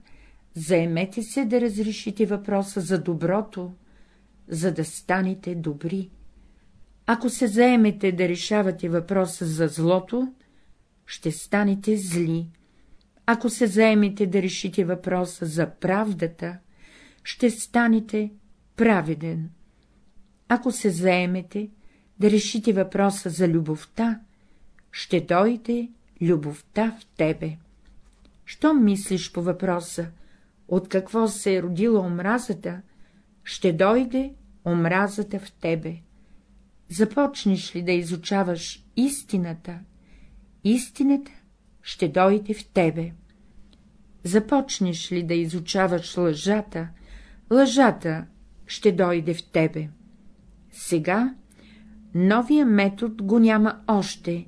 заемете се да разрешите въпроса за доброто, за да станете добри. Ако се заемете да решавате въпроса за злото, ще станете зли. Ако се заемете да решите въпроса за правдата, ще станете праведен. Ако се заемете да решите въпроса за любовта, ще дойде любовта в тебе. Що мислиш по въпроса, от какво се е родила омразата, ще дойде омразата в тебе. Започнеш ли да изучаваш истината, истината ще дойде в тебе. Започнеш ли да изучаваш лъжата, лъжата ще дойде в тебе. Сега новия метод го няма още.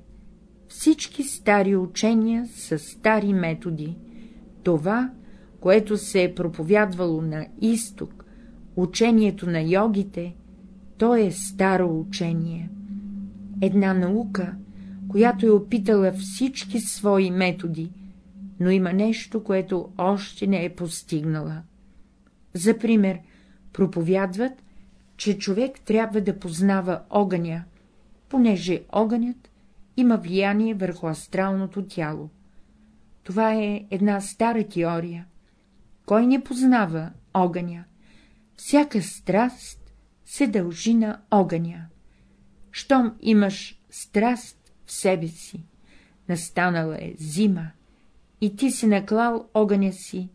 Всички стари учения са стари методи. Това, което се е проповядвало на изток, учението на йогите, то е старо учение. Една наука, която е опитала всички свои методи, но има нещо, което още не е постигнала. За пример, проповядват, че човек трябва да познава огъня, понеже огънят има влияние върху астралното тяло. Това е една стара теория. Кой не познава огъня? Всяка страст се дължи на огъня. Щом имаш страст в себе си, настанала е зима, и ти си наклал огъня си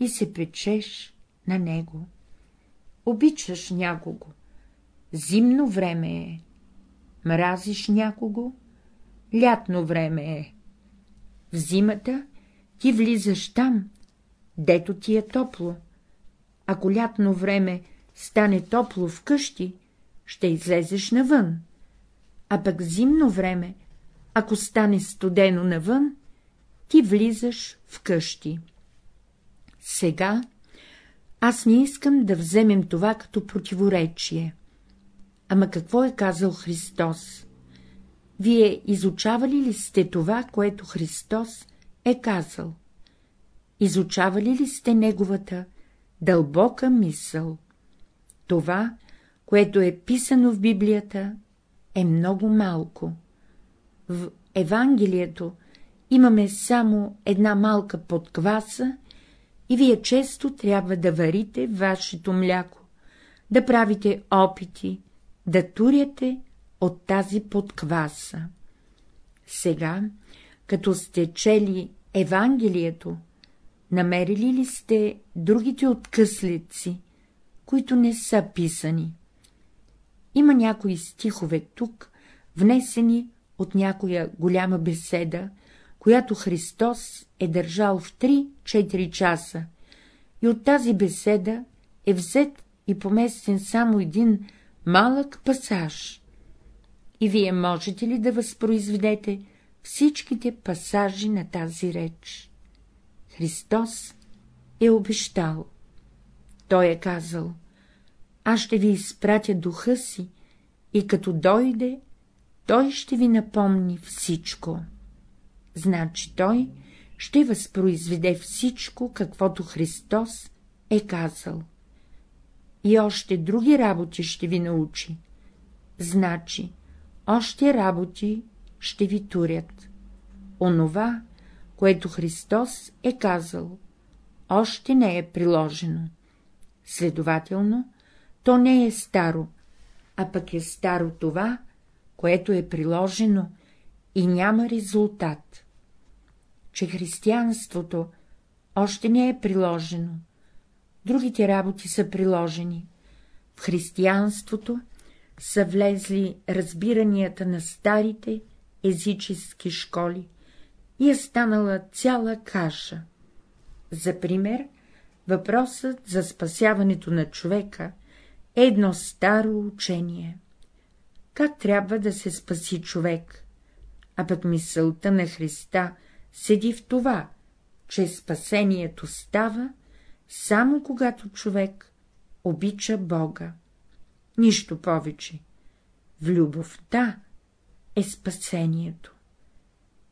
и се печеш на него обичаш някого. Зимно време е. Мразиш някого. Лятно време е. В зимата ти влизаш там, дето ти е топло. Ако лятно време стане топло вкъщи, ще излезеш навън, а пък зимно време, ако стане студено навън, ти влизаш вкъщи. Сега аз не искам да вземем това като противоречие. Ама какво е казал Христос? Вие изучавали ли сте това, което Христос е казал? изучавали ли сте неговата дълбока мисъл? Това, което е писано в Библията, е много малко. В Евангелието имаме само една малка подкваса и вие често трябва да варите вашето мляко, да правите опити, да туряте от тази подкваса. Сега, като сте чели Евангелието, намерили ли сте другите откъслици, които не са писани? Има някои стихове тук, внесени от някоя голяма беседа, която Христос е държал в 3-4 часа, и от тази беседа е взет и поместен само един малък пасаж. И вие можете ли да възпроизведете всичките пасажи на тази реч? Христос е обещал. Той е казал, аз ще ви изпратя духа си и като дойде, той ще ви напомни всичко. Значи той ще възпроизведе всичко, каквото Христос е казал. И още други работи ще ви научи. Значи, още работи ще ви турят. Онова, което Христос е казал, още не е приложено. Следователно, то не е старо, а пък е старо това, което е приложено и няма резултат. Че християнството още не е приложено, другите работи са приложени. В християнството са влезли разбиранията на старите езически школи и е станала цяла каша. За пример, въпросът за спасяването на човека е едно старо учение. Как трябва да се спаси човек? А пък мисълта на Христа седи в това, че спасението става, само когато човек обича Бога. Нищо повече. В любовта е спасението.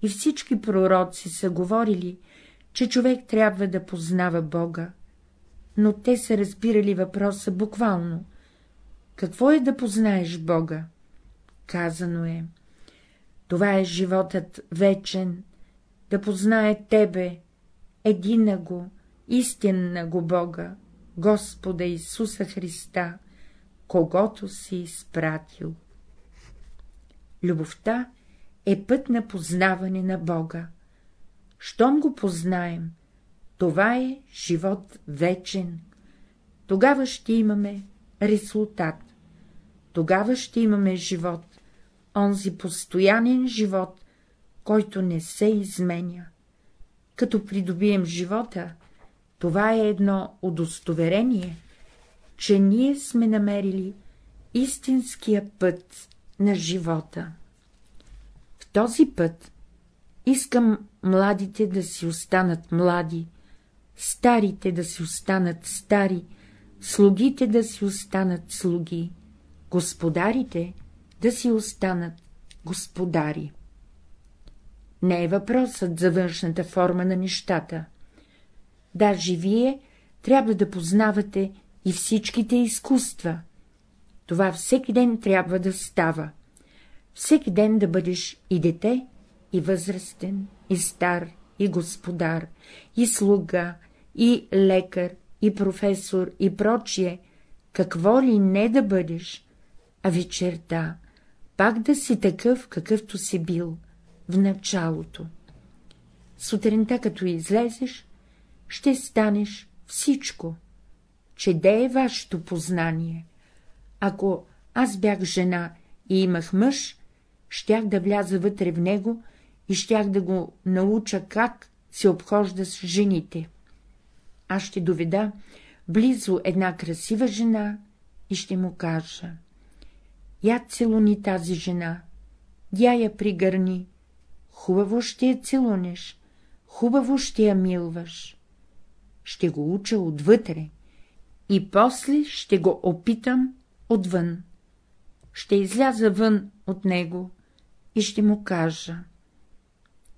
И всички пророци са говорили, че човек трябва да познава Бога, но те са разбирали въпроса буквално. Какво е да познаеш Бога? Казано е. Това е животът вечен, да познае Тебе, едина го, истинна го Бога, Господа Исуса Христа, когото си изпратил. Любовта е път на познаване на Бога. Щом го познаем, това е живот вечен. Тогава ще имаме резултат. Тогава ще имаме живот, онзи постоянен живот, който не се изменя. Като придобием живота, това е едно удостоверение, че ние сме намерили истинския път на живота. Този път искам младите да си останат млади, старите да си останат стари, слугите да си останат слуги, господарите да си останат господари. Не е въпросът за външната форма на нещата. Даже вие трябва да познавате и всичките изкуства. Това всеки ден трябва да става. Всеки ден да бъдеш и дете, и възрастен, и стар, и господар, и слуга, и лекар, и професор, и прочие, какво ли не да бъдеш, а вечерта пак да си такъв, какъвто си бил в началото. Сутринта, като излезеш, ще станеш всичко, че де е вашето познание. Ако аз бях жена и имах мъж, щях да вляза вътре в него и щях да го науча как се обхожда с жените. Аз ще доведа близо една красива жена и ще му кажа. Я целуни тази жена, я я пригърни, хубаво ще я целунеш, хубаво ще я милваш. Ще го уча отвътре и после ще го опитам отвън. Ще изляза вън от него и ще му кажа.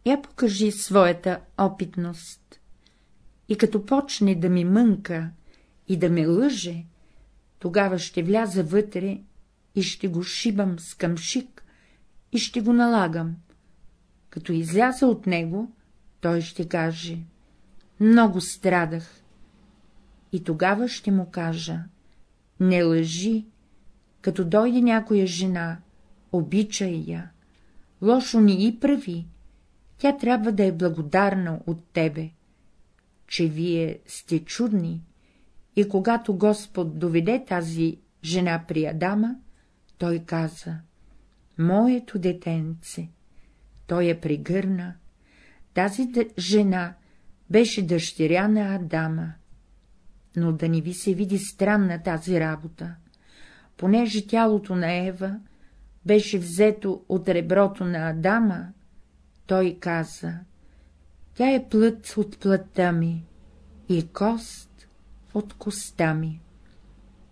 Я покажи своята опитност. И като почне да ми мънка и да ме лъже, тогава ще вляза вътре и ще го шибам с къмшик и ще го налагам. Като изляза от него, той ще каже — много страдах. И тогава ще му кажа — не лъжи, като дойде някоя жена, обичай я, лошо ни и прави, тя трябва да е благодарна от тебе, че вие сте чудни, и когато Господ доведе тази жена при Адама, той каза — моето детенце, той я пригърна, тази жена беше дъщеря на Адама. Но да не ви се види странна тази работа, понеже тялото на Ева беше взето от реброто на Адама, той каза — тя е плът от плътта ми и кост от коста ми.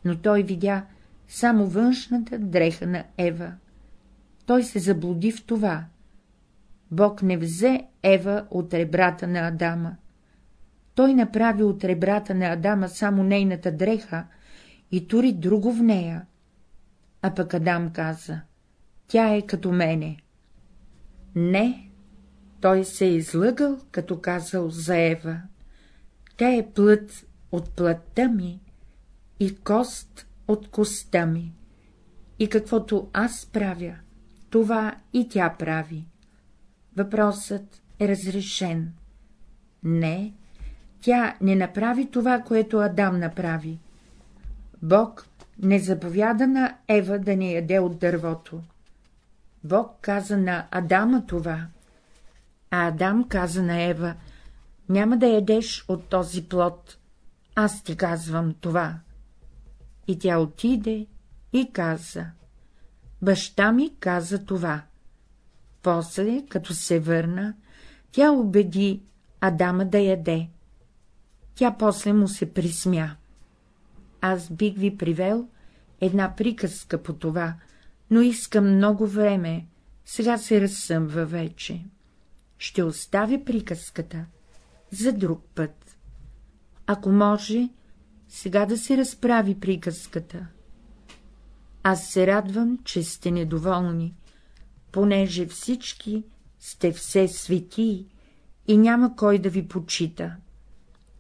Но той видя само външната дреха на Ева. Той се заблуди в това. Бог не взе Ева от ребрата на Адама. Той направи от ребрата на Адама само нейната дреха и тури друго в нея. А пък Адам каза — тя е като мене. Не, той се е излъгал, като казал за Ева. Тя е плът от плътта ми и кост от коста ми. И каквото аз правя, това и тя прави. Въпросът е разрешен. Не, тя не направи това, което Адам направи. Бог не заповяда на Ева да не яде от дървото. Бог каза на Адама това, а Адам каза на Ева, няма да ядеш от този плод, аз ти казвам това. И тя отиде и каза, баща ми каза това. После, като се върна, тя убеди Адама да яде. Тя после му се присмя. Аз бих ви привел една приказка по това, но искам много време, сега се разсъмва вече. Ще оставя приказката за друг път. Ако може, сега да се разправи приказката. Аз се радвам, че сте недоволни, понеже всички сте все светии и няма кой да ви почита.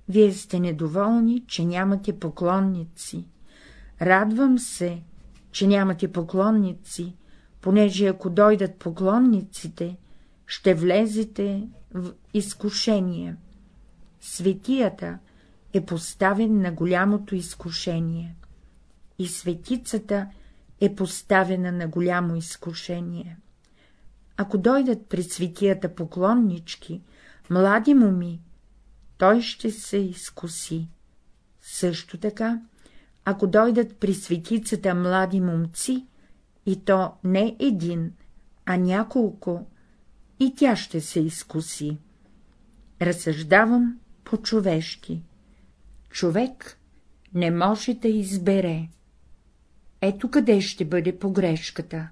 Вие сте недоволни, че нямате поклонници. Радвам се, че нямате поклонници, понеже ако дойдат поклонниците, ще влезете в изкушение. Светията е поставен на голямото изкушение. И светицата е поставена на голямо изкушение. Ако дойдат при светията поклоннички, млади моми, той ще се изкуси. Също така, ако дойдат при светицата млади момци, и то не един, а няколко, и тя ще се изкуси. Разсъждавам по-човешки. Човек не може да избере. Ето къде ще бъде погрешката.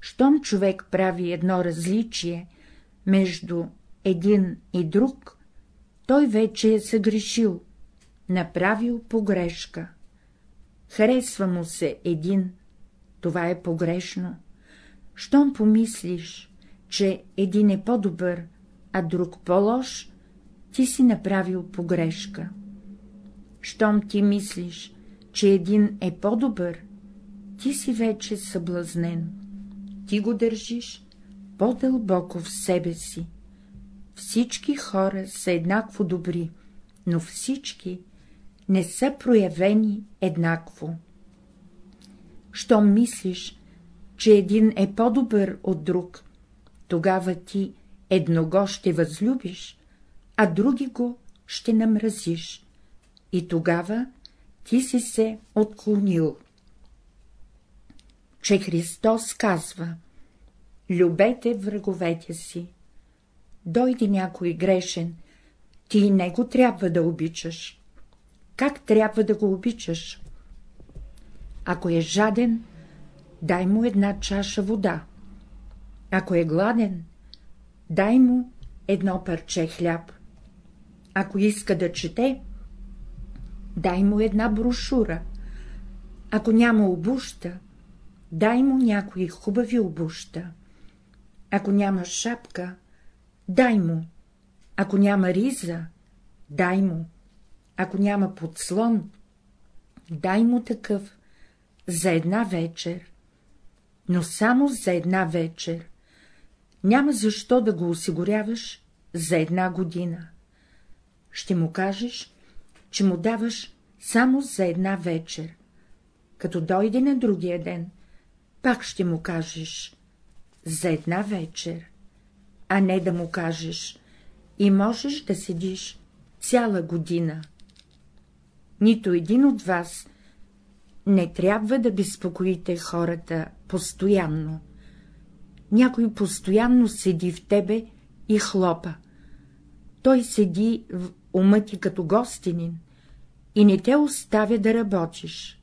Щом човек прави едно различие между един и друг, той вече е съгрешил, направил погрешка. Харесва му се един, това е погрешно. Щом помислиш, че един е по-добър, а друг по-лош, ти си направил погрешка. Щом ти мислиш, че един е по-добър, ти си вече съблазнен. Ти го държиш по-дълбоко в себе си. Всички хора са еднакво добри, но всички не са проявени еднакво. Щом мислиш, че един е по-добър от друг, тогава ти едного ще възлюбиш, а други го ще намразиш, и тогава ти си се отклонил. Че Христос казва — любете враговете си. Дойде някой грешен, ти и него трябва да обичаш. Как трябва да го обичаш? Ако е жаден, дай му една чаша вода. Ако е гладен, дай му едно парче хляб. Ако иска да чете, дай му една брошура. Ако няма обуща, дай му някои хубави обуща. Ако няма шапка, дай му. Ако няма риза, дай му. Ако няма подслон, дай му такъв за една вечер. Но само за една вечер. Няма защо да го осигуряваш за една година. Ще му кажеш, че му даваш само за една вечер. Като дойде на другия ден, пак ще му кажеш за една вечер, а не да му кажеш и можеш да седиш цяла година. Нито един от вас не трябва да безпокоите хората постоянно. Някой постоянно седи в тебе и хлопа. Той седи в ума ти като гостинин и не те оставя да работиш.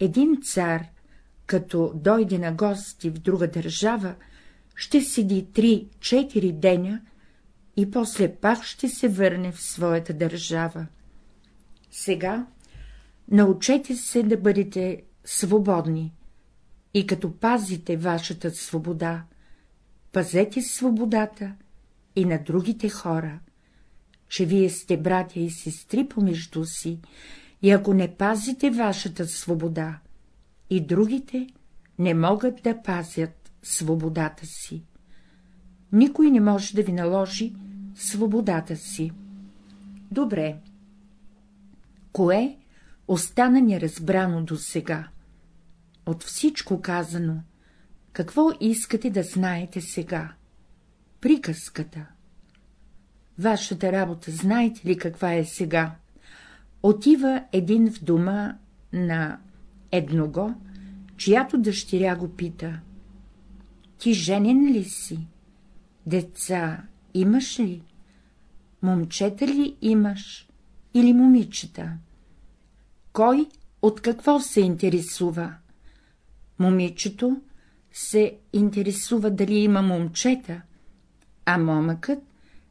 Един цар, като дойде на гости в друга държава, ще седи три-четири деня и после пак ще се върне в своята държава. Сега научете се да бъдете свободни и като пазите вашата свобода, пазете свободата и на другите хора, че вие сте братя и сестри помежду си, и ако не пазите вашата свобода, и другите не могат да пазят свободата си. Никой не може да ви наложи свободата си. Добре. Кое остана неразбрано до сега? От всичко казано, какво искате да знаете сега? Приказката. Вашата работа знаете ли каква е сега? Отива един в дома на едного, чиято дъщеря го пита. Ти женен ли си? Деца имаш ли? Момчета ли имаш или момичета? Кой от какво се интересува? Момичето се интересува дали има момчета, а момъкът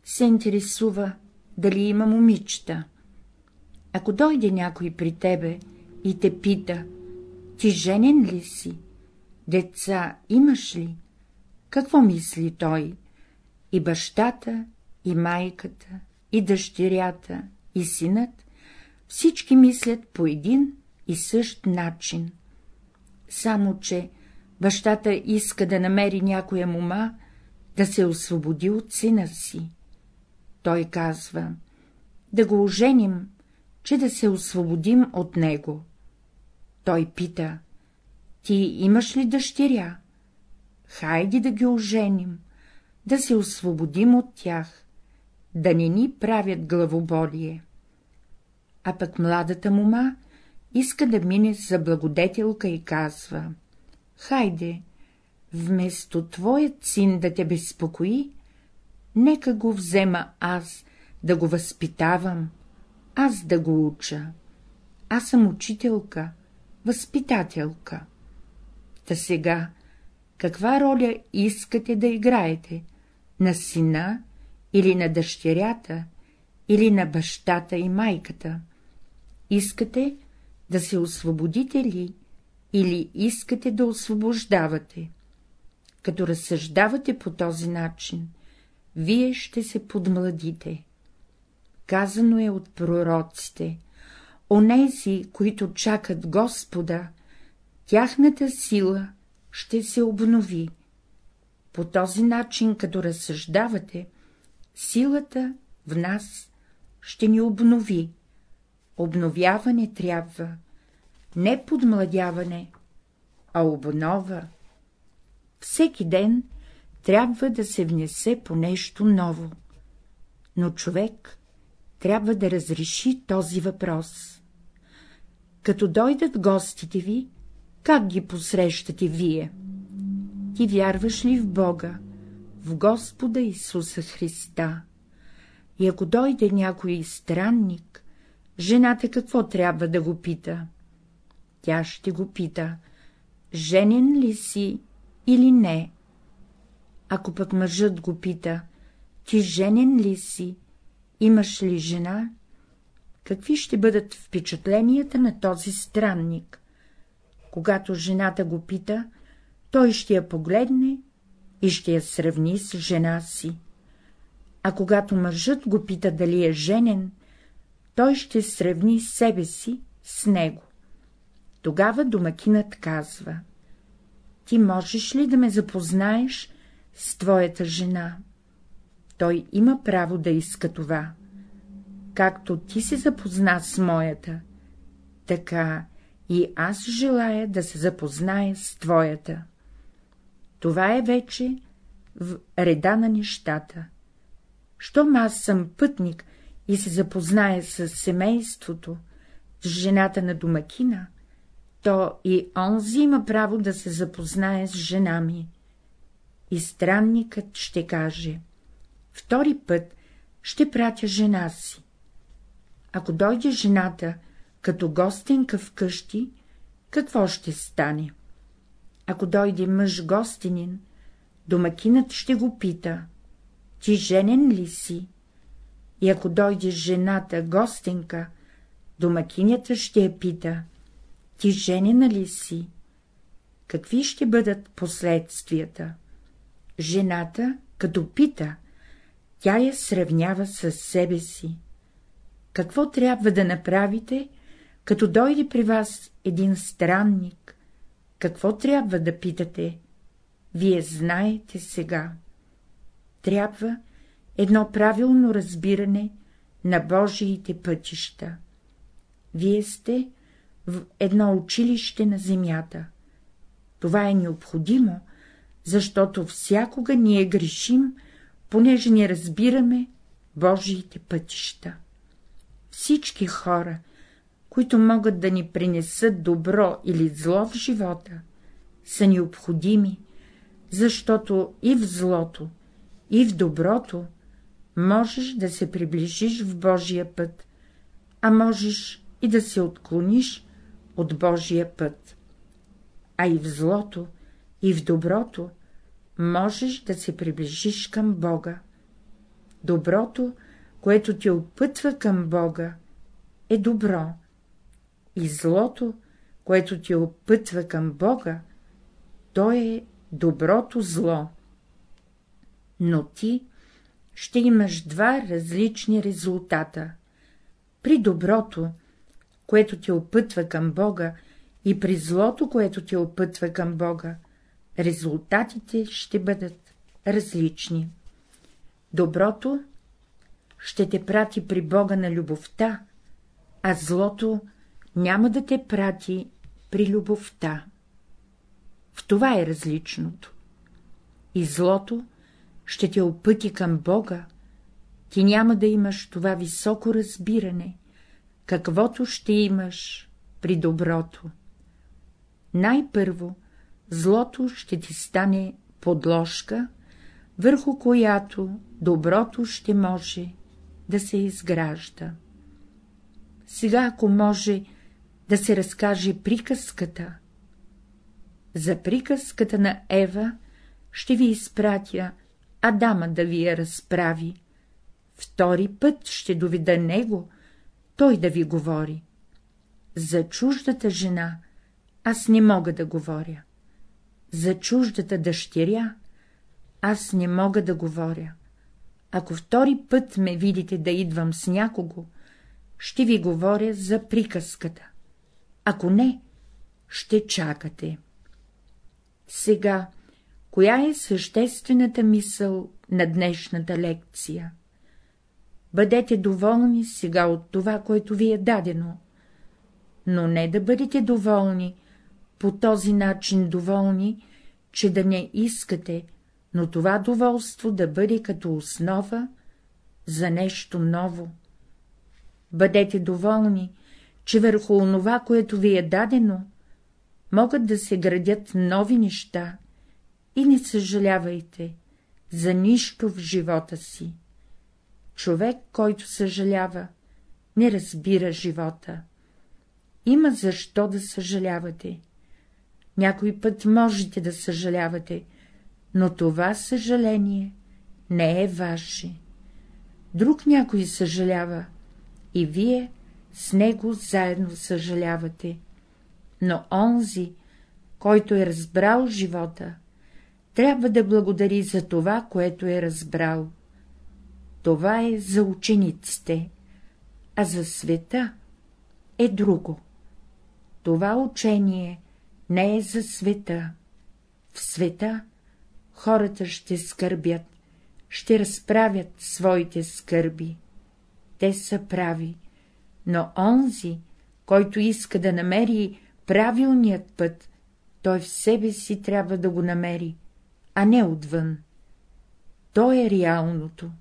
се интересува дали има момичета. Ако дойде някой при тебе и те пита, ти женен ли си? Деца имаш ли? Какво мисли той? И бащата, и майката, и дъщерята, и синът, всички мислят по един и същ начин. Само, че бащата иска да намери някоя мума, да се освободи от сина си. Той казва, да го оженим, че да се освободим от него. Той пита, ти имаш ли дъщеря? Хайди да ги оженим, да се освободим от тях, да не ни правят главоболие. А пък младата мума иска да мине за благодетелка и казва — хайде, вместо твоят син да те безпокои, нека го взема аз да го възпитавам, аз да го уча. Аз съм учителка, възпитателка. Та сега, каква роля искате да играете? На сина или на дъщерята, или на бащата и майката? Искате да се освободите ли, или искате да освобождавате? Като разсъждавате по този начин, вие ще се подмладите. Казано е от пророците, онези, които чакат Господа, тяхната сила ще се обнови. По този начин, като разсъждавате, силата в нас ще ни обнови. Обновяване трябва, не подмладяване, а обнова. Всеки ден трябва да се внесе по нещо ново, но човек трябва да разреши този въпрос. Като дойдат гостите ви, как ги посрещате вие? Ти вярваш ли в Бога, в Господа Исуса Христа? И ако дойде някой странник, жената какво трябва да го пита? Тя ще го пита, женен ли си или не? Ако пък мъжът го пита, ти женен ли си имаш ли жена, какви ще бъдат впечатленията на този странник? Когато жената го пита, той ще я погледне и ще я сравни с жена си. А когато мъжът го пита дали е женен, той ще сравни себе си с него. Тогава домакинът казва — ти можеш ли да ме запознаеш с твоята жена? Той има право да иска това. Както ти се запозна с моята, така и аз желая да се запозная с твоята. Това е вече в реда на нещата. Щом аз съм пътник и се запозная с семейството, с жената на домакина, то и онзи има право да се запознае с жена ми. И странникът ще каже — втори път ще пратя жена си. Ако дойде жената като гостенка в къщи, какво ще стане? Ако дойде мъж гостенин, домакинът ще го пита — ти женен ли си? И ако дойде жената гостенка, домакинята ще я пита — ти женена ли си? Какви ще бъдат последствията? Жената, като пита, тя я сравнява с себе си. Какво трябва да направите, като дойде при вас един странник? Какво трябва да питате? Вие знаете сега. Трябва едно правилно разбиране на Божиите пътища. Вие сте в едно училище на земята. Това е необходимо, защото всякога ние грешим, понеже не разбираме Божиите пътища. Всички хора, които могат да ни принесат добро или зло в живота, са необходими, защото и в злото, и в доброто можеш да се приближиш в Божия път, а можеш и да се отклониш от Божия път. А и в злото, и в доброто можеш да се приближиш към Бога. Доброто, което те опътва към Бога, е добро, и злото, което те опътва към Бога, то е доброто зло. Но ти ще имаш два различни резултата. При доброто, което те опътва към Бога, и при злото, което те опътва към Бога, резултатите ще бъдат различни. Доброто ще те прати при Бога на любовта, а злото няма да те прати при любовта. В това е различното. И злото ще те опъти към Бога, ти няма да имаш това високо разбиране, каквото ще имаш при доброто. Най-първо злото ще ти стане подложка, върху която доброто ще може да се изгражда. Сега, ако може да се разкаже приказката, за приказката на Ева ще ви изпратя Адама да ви я разправи. Втори път ще доведа него, той да ви говори. За чуждата жена аз не мога да говоря. За чуждата дъщеря аз не мога да говоря. Ако втори път ме видите да идвам с някого, ще ви говоря за приказката. Ако не, ще чакате. Сега, коя е съществената мисъл на днешната лекция? Бъдете доволни сега от това, което ви е дадено, но не да бъдете доволни, по този начин доволни, че да не искате, но това доволство да бъде като основа за нещо ново. Бъдете доволни, че върху онова, което ви е дадено, могат да се градят нови неща и не съжалявайте за нищо в живота си. Човек, който съжалява, не разбира живота. Има защо да съжалявате. Някой път можете да съжалявате, но това съжаление не е ваше. друг някой съжалява, и вие с него заедно съжалявате, но онзи, който е разбрал живота, трябва да благодари за това, което е разбрал. Това е за учениците, а за света е друго. Това учение не е за света. В света хората ще скърбят, ще разправят своите скърби. Те са прави, но онзи, който иска да намери правилният път, той в себе си трябва да го намери, а не отвън. То е реалното.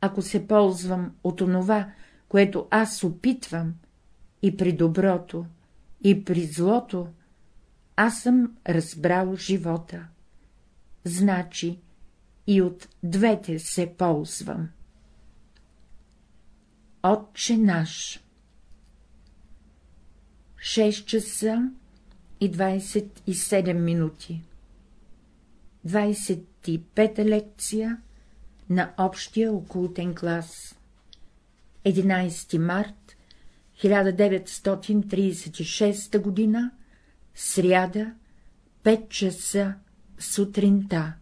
Ако се ползвам от онова, което аз опитвам, и при доброто, и при злото, аз съм разбрал живота. Значи и от двете се ползвам. Отче наш 6 часа и 27 минути 25-та лекция на общия окултен клас 11 март 1936 година, сряда, 5 часа сутринта,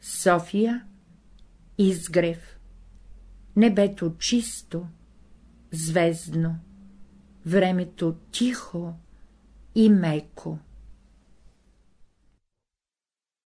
София, Изгрев. Небето чисто, звездно, времето тихо и меко.